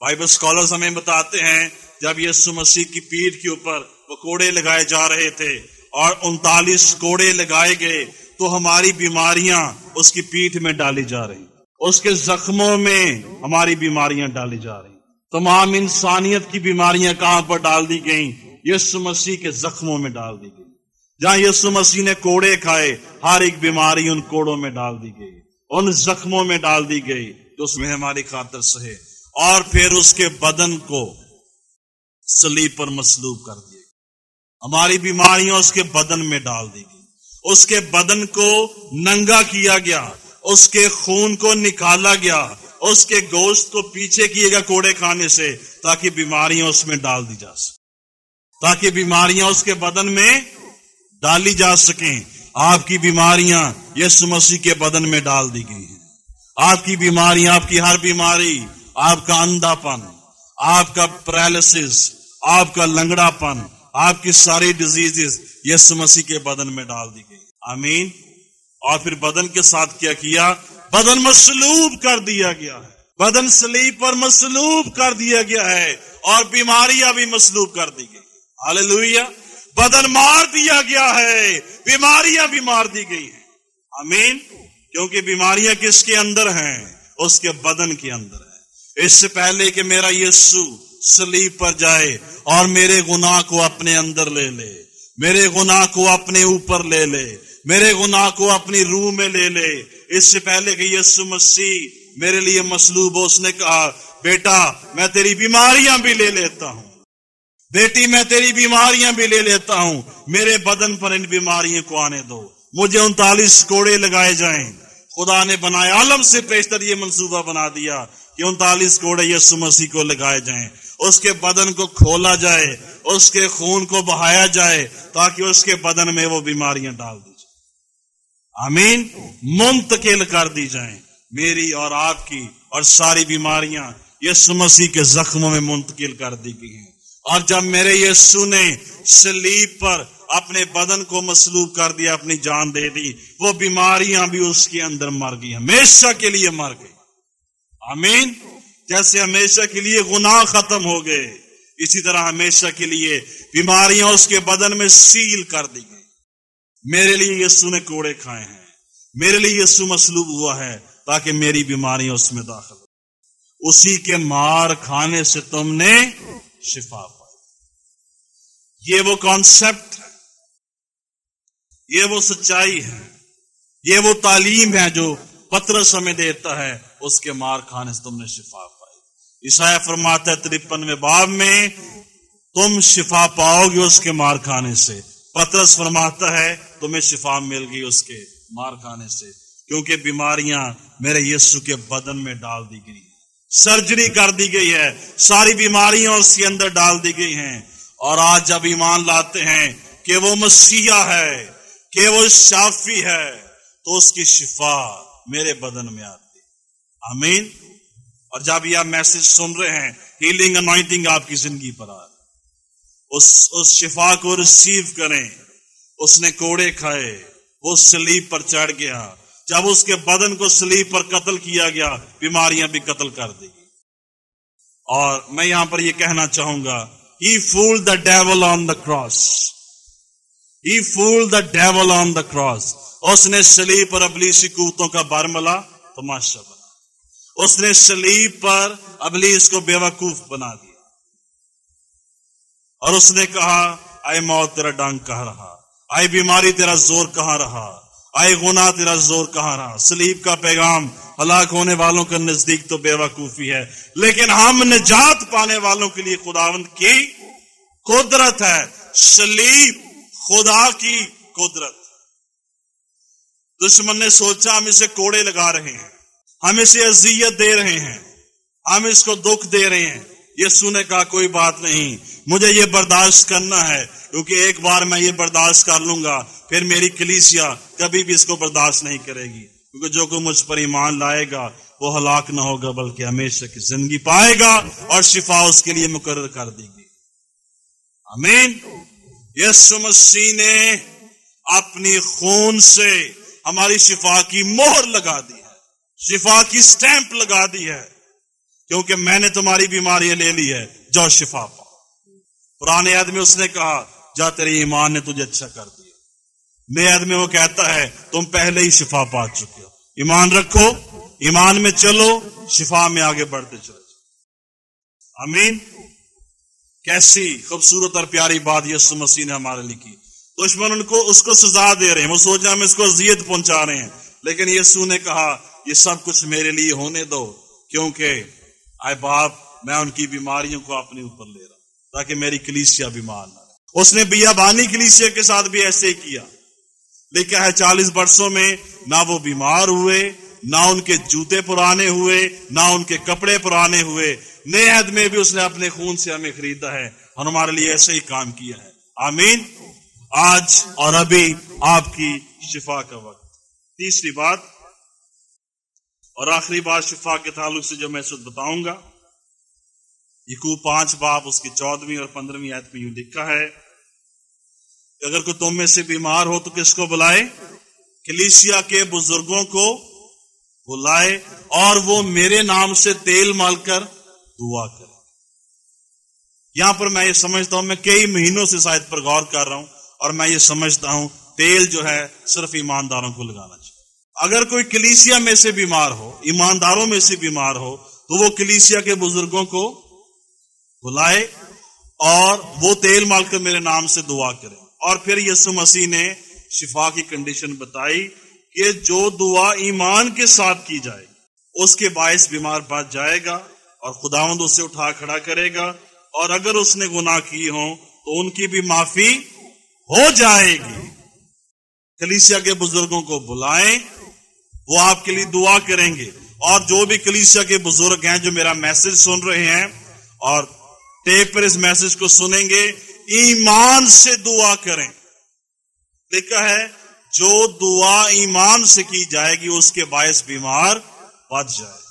Speaker 1: بائبل اسکالرس ہمیں بتاتے ہیں، جب یسو مسیح کی پیٹ کے اوپر وہ کوڑے لگائے جا رہے تھے اور انتالیس کوڑے لگائے گئے، تو ہماری بیماریاں اس کی پیٹ میں ڈالی جا رہی۔ اس کے زخموں میں ہماری بیماریاں ڈالی جا رہی۔ تمام انسانیت کی بیماریاں کہاں پر ڈال دی گئیں؟ یسو مسیح کے زخموں میں ڈال دی گئی۔ جہاں یسو مسیح نے کوڑے کھائے، ہر ایک بیماری ان کوڑوں میں ڈال دی گئی۔ ان زخموں میں ڈال دی گئی تو اس میں ہماری خاطر سہے۔ اور پھر اس کے بدن کو سلیب پر مسلوب کر دیا ہماری بیماریاں اس کے بدن میں ڈال دی گئی۔ اس کے بدن کو ننگا کیا گیا۔ اس کے خون کو نکالا گیا۔ اس کے گوشت کو پیچھے کیے گا کوڑے کھانے سے تاکہ بیماریاں اس میں ڈال دی جا سکیں۔ تاکہ بیماریاں اس کے بدن میں ڈالی جا سکیں۔ آپ کی بیماریاں یس مسیح کے بدن میں ڈال دی گئی ہیں۔ آپ کی بیماری، آپ کی ہر بیماری، آپ کا اندھا پن آپ کا پیرالسس آپ کا لنگڑا پن آپ کی ساری ڈیزیز یس مسیح کے بدن میں ڈال دی گئی۔ آمین۔ اور پھر بدن کے ساتھ کیا کیا؟ بدن مسلوب کر دیا گیا ہے۔ بدن سلیب پر مسلوب کر دیا گیا ہے اور بیماریاں بھی مسلوب کر دی گئی۔ ہاللویا بدن مار دیا گیا ہے، بیماریاں بھی مار دی گئی ہیں۔ امین کیونکہ بیماریاں کس کے اندر ہیں؟ اس کے بدن کے اندر ہے اس سے پہلے کہ میرا یسو سلیب پر جائے اور میرے گناہ کو اپنے اندر لے لے، میرے گناہ کو اپنے اوپر لے لے، میرے گناہ کو اپنی روح میں لے لے اس سے پہلے کہ یسو مسیح میرے لیے مسلوب اس نے کہا، بیٹا، میں تیری بیماریاں بھی لے لیتا ہوں۔ بیٹی، میں تیری بیماریاں بھی لے لیتا ہوں۔ میرے بدن پر ان بیماریوں کو آنے دو۔ مجھے انتالیس کوڑے لگائے جائیں۔ خدا نے بنایا عالم سے پیشتر یہ منصوبہ بنا دیا کہ انتالیس کوڑے یسو مسیح کو لگائے جائیں۔ اس کے بدن کو کھولا جائے، اس کے خون کو بہایا جائے تاکہ اس کے بدن میں وہ بیماریاں ڈال دی آمین. منتقل کر دی جائیں. میری اور آپ کی اور ساری بیماریاں یسو مسیح کے زخموں میں منتقل کر دی گئی ہیں. اور جب میرے یسو نے سلیب پر اپنے بدن کو مسلوب کر دیا، اپنی جان دے دی، وہ بیماریاں بھی اس کے اندر مر گئی، ہمیشہ کے لیے مر گئی. آمین. جیسے ہمیشہ کے لیے گناہ ختم ہو گئے، اسی طرح ہمیشہ کے لیے بیماریاں اس کے بدن میں سیل کر دی گئی. میرے لیے یسو نے کوڑے کھائے ہیں۔ میرے لیے یسو مسلوب ہوا ہے تاکہ میری بیماریاں اس میں داخل ہو اسی کے مار کھانے سے تم نے شفا پائی۔ یہ وہ کانسیپٹ ہے۔ یہ وہ سچائی ہے۔ یہ وہ تعلیم ہے جو پترس ہمیں دیتا ہے۔ اس کے مار کھانے سے تم نے شفا پائی۔ عیسائی فرماتا ہے ترپن میں باب میں تم شفا پاؤ گے اس کے مار کھانے سے۔ پترس فرماتا ہے، تمہیں شفا مل گئی اس کے مار کھانے سے، کیونکہ بیماریاں میرے یسو کے بدن میں ڈال دی گئی سرجری کر دی گئی ہے، ساری بیماریاں اس کے اندر ڈال دی گئی ہیں۔ اور آج جب ایمان لاتے ہیں کہ وہ مسیحا ہے، کہ وہ شافی ہے، تو اس کی شفا میرے بدن میں آتی امین اور جب یہ میسج سن رہے ہیں، ہیلنگ انوائٹنگ آپ کی زندگی پر آ رہی اس اس شفا کو ریسیو کریں۔ اس نے کوڑے کھائے، وہ سلیب پر چڑھ گیا۔ جب اس کے بدن کو سلیب پر قتل کیا گیا، بیماریاں بھی قتل کر دی اور میں یہاں پر یہ کہنا چاہوں گا he fool the devil on the cross he fool the devil on the cross اس نے سلیب پر ابلیسی کوتوں کا بار ملا، تماشا بنا۔ اس نے سلیب پر ابلیس کو بے وقوف بنا دیا۔ اور اس نے کہا، آئے موت تیرا ڈانگ کہاں رہا؟ آئے بیماری تیرا زور کہاں رہا؟ آئے گنا تیرا زور کہاں رہا؟ سلیب کا پیغام ہلاک ہونے والوں کے نزدیک تو بے وقوفی ہے، لیکن ہم نجات پانے والوں کے لیے خداوند کی قدرت ہے۔ سلیب، خدا کی قدرت۔ دشمن نے سوچا، ہم اسے کوڑے لگا رہے ہیں، ہم اسے اذیت دے رہے ہیں، ہم اس کو دکھ دے رہے ہیں۔ یہ سنے کا کوئی بات نہیں۔ مجھے یہ برداشت کرنا ہے۔ کیونکہ ایک بار میں یہ برداشت کر لوں گا، پھر میری کلیسیا کبھی بھی اس کو برداشت نہیں کرے گی۔ کیونکہ جو کوئی مجھ پر ایمان لائے گا، وہ ہلاک نہ ہوگا، بلکہ ہمیشہ کی زندگی پائے گا اور شفا اس کے لیے مقرر کر دی گی۔ امین یس مسیح نے اپنی خون سے ہماری شفا کی مہر لگا دی ہے۔ شفا کی سٹیمپ لگا دی ہے۔ کیونکہ میں نے تمہاری بیماریاں لے لی ہے جو شفا پا پرانے آدمی اس نے کہا، جا تیری ایمان نے تجھے اچھا کر دیا۔ نئے آدمی وہ کہتا ہے، تم پہلے ہی شفا پا چکے ہو۔ ایمان رکھو، ایمان میں چلو، شفا میں آگے بڑھتے چلے امین کیسی خوبصورت اور پیاری بات یس مسیح نے ہمارے لیے کی۔ دشمن ان کو اس کو سزا دے رہے ہیں۔ وہ سوچ رہے ہم اس کو اذیت پہنچا رہے ہیں۔ لیکن یسو نے کہا، یہ سب کچھ میرے لیے ہونے دو، کیونکہ آئے باپ، میں ان کی بیماریوں کو اپنے اوپر لے رہا ہوں، تاکہ میری کلیسیا بیمار نہ رہے۔ اس نے بیا بانی کلیسیا کے ساتھ بھی ایسے ہی کیا۔ لکھا ہے چالیس برسوں میں نہ وہ بیمار ہوئے، نہ ان کے جوتے پرانے ہوئے، نہ ان کے کپڑے پرانے ہوئے۔ نئے عہد میں بھی اس نے اپنے خون سے ہمیں خریدا ہے، اور ہمارے لیے ایسے ہی کام کیا ہے۔ آمین۔ آج اور ابھی آپ کی شفا کا وقت۔ تیسری بات اور آخری بات شفا کے تعلق سے جو میں سب بتاؤں گا یقو پانچ باپ اس کی چودہویں اور پندرہویں آیت میں یوں لکھا ہے، کہ اگر کوئی تم میں سے بیمار ہو تو کس کو بلائے؟ کلیسیا کے بزرگوں کو بلائے اور وہ میرے نام سے تیل مال کر دعا کرے۔ یہاں پر میں یہ سمجھتا ہوں، میں کئی مہینوں سے شاید پر غور کر رہا ہوں اور میں یہ سمجھتا ہوں، تیل جو ہے صرف ایمانداروں کو لگانا چاہیے۔ اگر کوئی کلیسیا میں سے بیمار ہو، ایمانداروں میں سے بیمار ہو، تو وہ کلیسیا کے بزرگوں کو بلائے اور وہ تیل مال کر میرے نام سے دعا کرے۔ اور پھر یسو مسیح نے شفا کی کنڈیشن بتائی کہ جو دعا ایمان کے ساتھ کی جائے، اس کے باعث بیمار بچ جائے گا اور خداوند اسے اٹھا کھڑا کرے گا۔ اور اگر اس نے گناہ کی ہوں، تو ان کی بھی معافی ہو جائے گی۔ کلیسیا کے بزرگوں کو بلائیں۔ وہ آپ کے لیے دعا کریں گے۔ اور جو بھی کلیسیا کے بزرگ ہیں جو میرا میسج سن رہے ہیں اور ٹیپ پر اس میسج کو سنیں گے، ایمان سے دعا کریں۔ دیکھا ہے، جو دعا ایمان سے کی جائے گی، اس کے باعث بیمار بچ جائے۔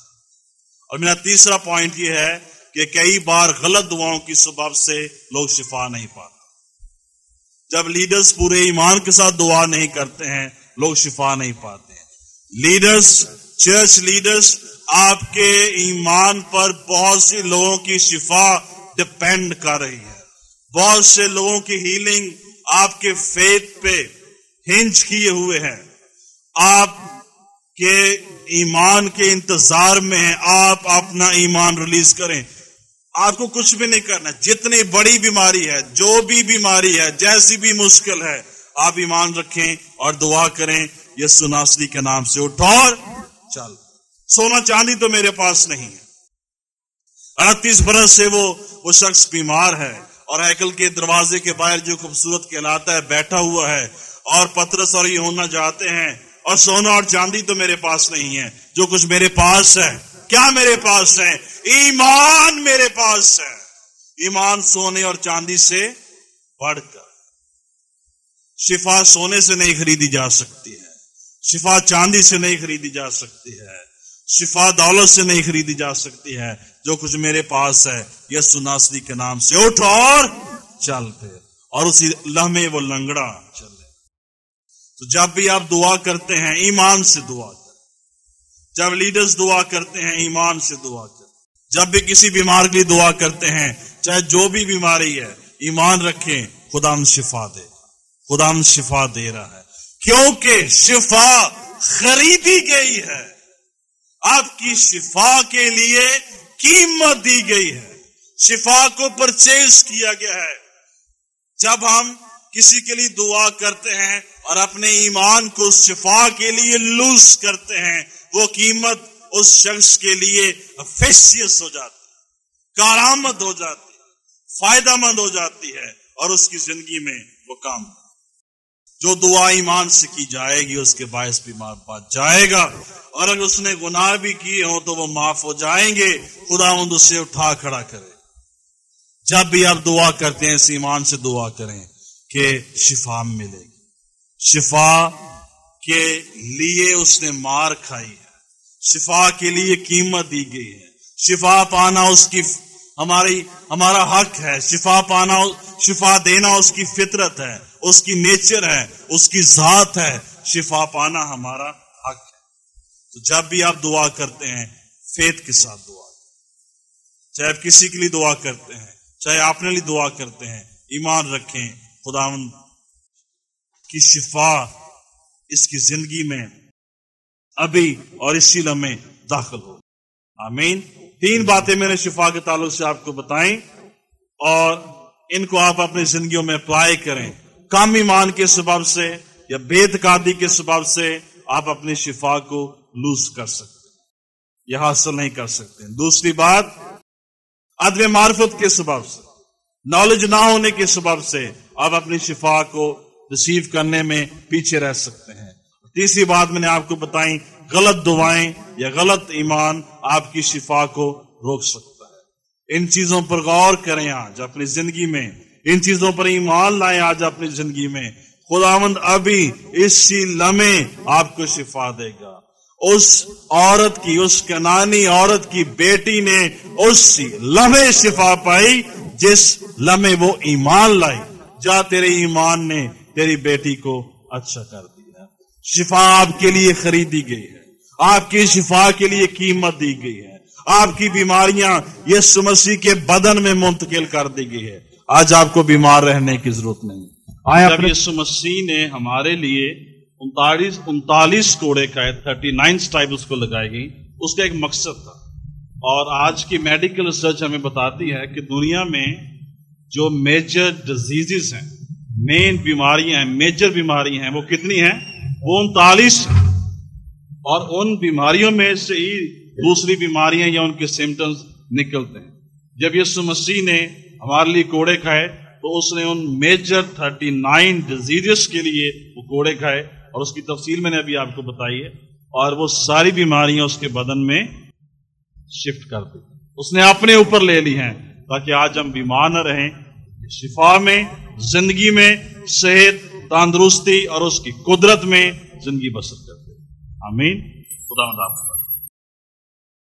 Speaker 1: اور میرا تیسرا پوائنٹ یہ ہے کہ کئی بار غلط دعاؤں کی سبب سے لوگ شفا نہیں پاتے۔ جب لیڈرز پورے ایمان کے ساتھ دعا نہیں کرتے ہیں، لوگ شفا نہیں پاتے۔ لیڈرز چرچ لیڈرز آپ کے ایمان پر بہت سے لوگوں کی شفا ڈپینڈ کر رہی ہے بہت سے لوگوں کی ہیلنگ آپ کے فیت پہ ہنج کیے ہوئے ہیں آپ کے ایمان کے انتظار میں آپ اپنا ایمان ریلیز کریں آپ کو کچھ بھی نہیں کرنا جتنی بڑی بیماری ہے جو بھی بیماری ہے جیسی بھی مشکل ہے آپ ایمان رکھیں اور دعا کریں یہ سناسری کے نام سے اٹھو اور چل۔ سونا چاندی تو میرے پاس نہیں ہے۔ اڑتیس برس سے وہ وہ شخص بیمار ہے اور ہیکل کے دروازے کے باہر جو خوبصورت کہلاتا ہے، بیٹھا ہوا ہے۔ اور پترس اور یہ ہونا چاہتے ہیں اور سونا اور چاندی تو میرے پاس نہیں ہے جو کچھ میرے پاس ہے، کیا میرے پاس ہے؟ ایمان میرے پاس ہے۔ ایمان سونے اور چاندی سے بڑھ کر۔ شفا سونے سے نہیں خریدی جا سکتی ہے۔ شفا چاندی سے نہیں خریدی جا سکتی ہے، شفا دولت سے نہیں خریدی جا سکتی ہے، جو کچھ میرے پاس ہے یہ سناسری کے نام سے۔ اٹھ اور چل پھر۔ اور اسی لمحے وہ لنگڑا چلے۔ تو جب بھی آپ دعا کرتے ہیں، ایمان سے دعا کریں۔ جب لیڈرز دعا کرتے ہیں، ایمان سے دعا کریں۔ جب بھی کسی بیمار کی دعا کرتے ہیں، چاہے جو بھی بیماری ہے، ایمان رکھیں، خدا شفا دے۔ خدا شفا دے رہا ہے۔ کیونکہ شفا خریدی گئی ہے۔ آپ کی شفا کے لیے قیمت دی گئی ہے۔ شفا کو پرچیز کیا گیا ہے۔ جب ہم کسی کے لیے دعا کرتے ہیں اور اپنے ایمان کو شفا کے لیے لوز کرتے ہیں، وہ قیمت اس شخص کے لیے فیسیس ہو جاتی کارآمد ہو جاتی فائدہ مند ہو جاتی ہے اور اس کی زندگی میں وہ کام جو دعا ایمان سے کی جائے گی، اس کے باعث بھی بات جائے گا۔ اور اگر اس نے گناہ بھی کیے ہوں تو وہ معاف ہو جائیں گے۔ خدا مند اسے اٹھا کھڑا کرے۔ جب بھی آپ دعا کرتے ہیں، اس ایمان سے دعا کریں کہ شفا ملے گی۔ شفا کے لیے اس نے مار کھائی ہے۔ شفا کے لیے قیمت دی گئی ہے۔ شفا پانا اس کی ہماری، ہمارا حق ہے۔ شفا پانا، شفا دینا اس کی فطرت ہے۔ اس کی نیچر ہے، اس کی ذات ہے، شفا پانا ہمارا حق ہے۔ تو جب بھی آپ دعا کرتے ہیں، فیت کے ساتھ دعا چاہے آپ کسی کے لیے دعا کرتے ہیں، چاہے آپ نے لیے دعا کرتے ہیں، ایمان رکھیں خدا کی شفا اس کی زندگی میں ابھی اور اسی لمحے داخل ہو۔ آمین۔ تین باتیں میں نے شفا کے تعلق سے آپ کو بتائیں اور ان کو آپ اپنی زندگیوں میں اپلائی کریں۔ کم ایمان کے سبب سے یا بید قادی کے سبب سے آپ اپنی شفا کو لوز کر سکتے یہ حاصل نہیں کر سکتے دوسری بات عدم معرفت کے سبب سے نالج نہ ہونے کے سبب سے آپ اپنی شفا کو ریسیو کرنے میں پیچھے رہ سکتے ہیں۔ تیسری بات میں نے آپ کو بتائی، غلط دعائیں یا غلط ایمان آپ کی شفا کو روک سکتا ہے۔ ان چیزوں پر غور کریں آج اپنی زندگی میں۔ ان چیزوں پر ایمان لائیں آج اپنی زندگی میں۔ خداوند ابھی اسی لمحے آپ کو شفا دے گا۔ اس عورت کی، اس کنانی عورت کی بیٹی نے اس لمحے شفا پائی جس لمحے وہ ایمان لائی۔ جا تیرے ایمان نے تیری بیٹی کو اچھا کر دیا۔ شفا آپ کے لیے خریدی گئی ہے۔ آپ کی شفا کے لیے قیمت دی گئی ہے۔ آپ کی بیماریاں یسو مسیح کے بدن میں منتقل کر دی گئی ہے۔ آج آپ کو بیمار رہنے کی ضرورت نہیں۔ جب یسو مسیح نے ہمارے لیے انتالیس انتالیس کوڑے کا تھرٹی نائن اسٹائپ اس کو لگائی گئی اس کا ایک مقصد تھا۔ اور آج کی میڈیکل ریسرچ ہمیں بتاتی ہے کہ دنیا میں جو میجر ڈیزیز ہیں مین بیماریاں ہیں میجر بیماری ہیں وہ کتنی ہیں؟ وہ انتالیس اور ان بیماریوں میں سے ہی دوسری بیماریاں یا ان کے سمٹمز نکلتے ہیں۔ جب یسو مسیح نے ہمارے لیے کوڑے کھائے تو اس نے ان میجر تھرٹی نائن ڈیزیز کے لیے وہ کوڑے کھائے اور اس کی تفصیل میں نے ابھی آپ کو بتائی ہے اور وہ ساری بیماریاں اس کے بدن میں شفٹ کر دی۔ اس نے اپنے اوپر لے لی ہیں تاکہ آج ہم بیمار نہ رہیں۔ شفا میں، زندگی میں صحت، تندرستی اور اس کی قدرت میں زندگی بسر کرتے آمین۔ خدا مدد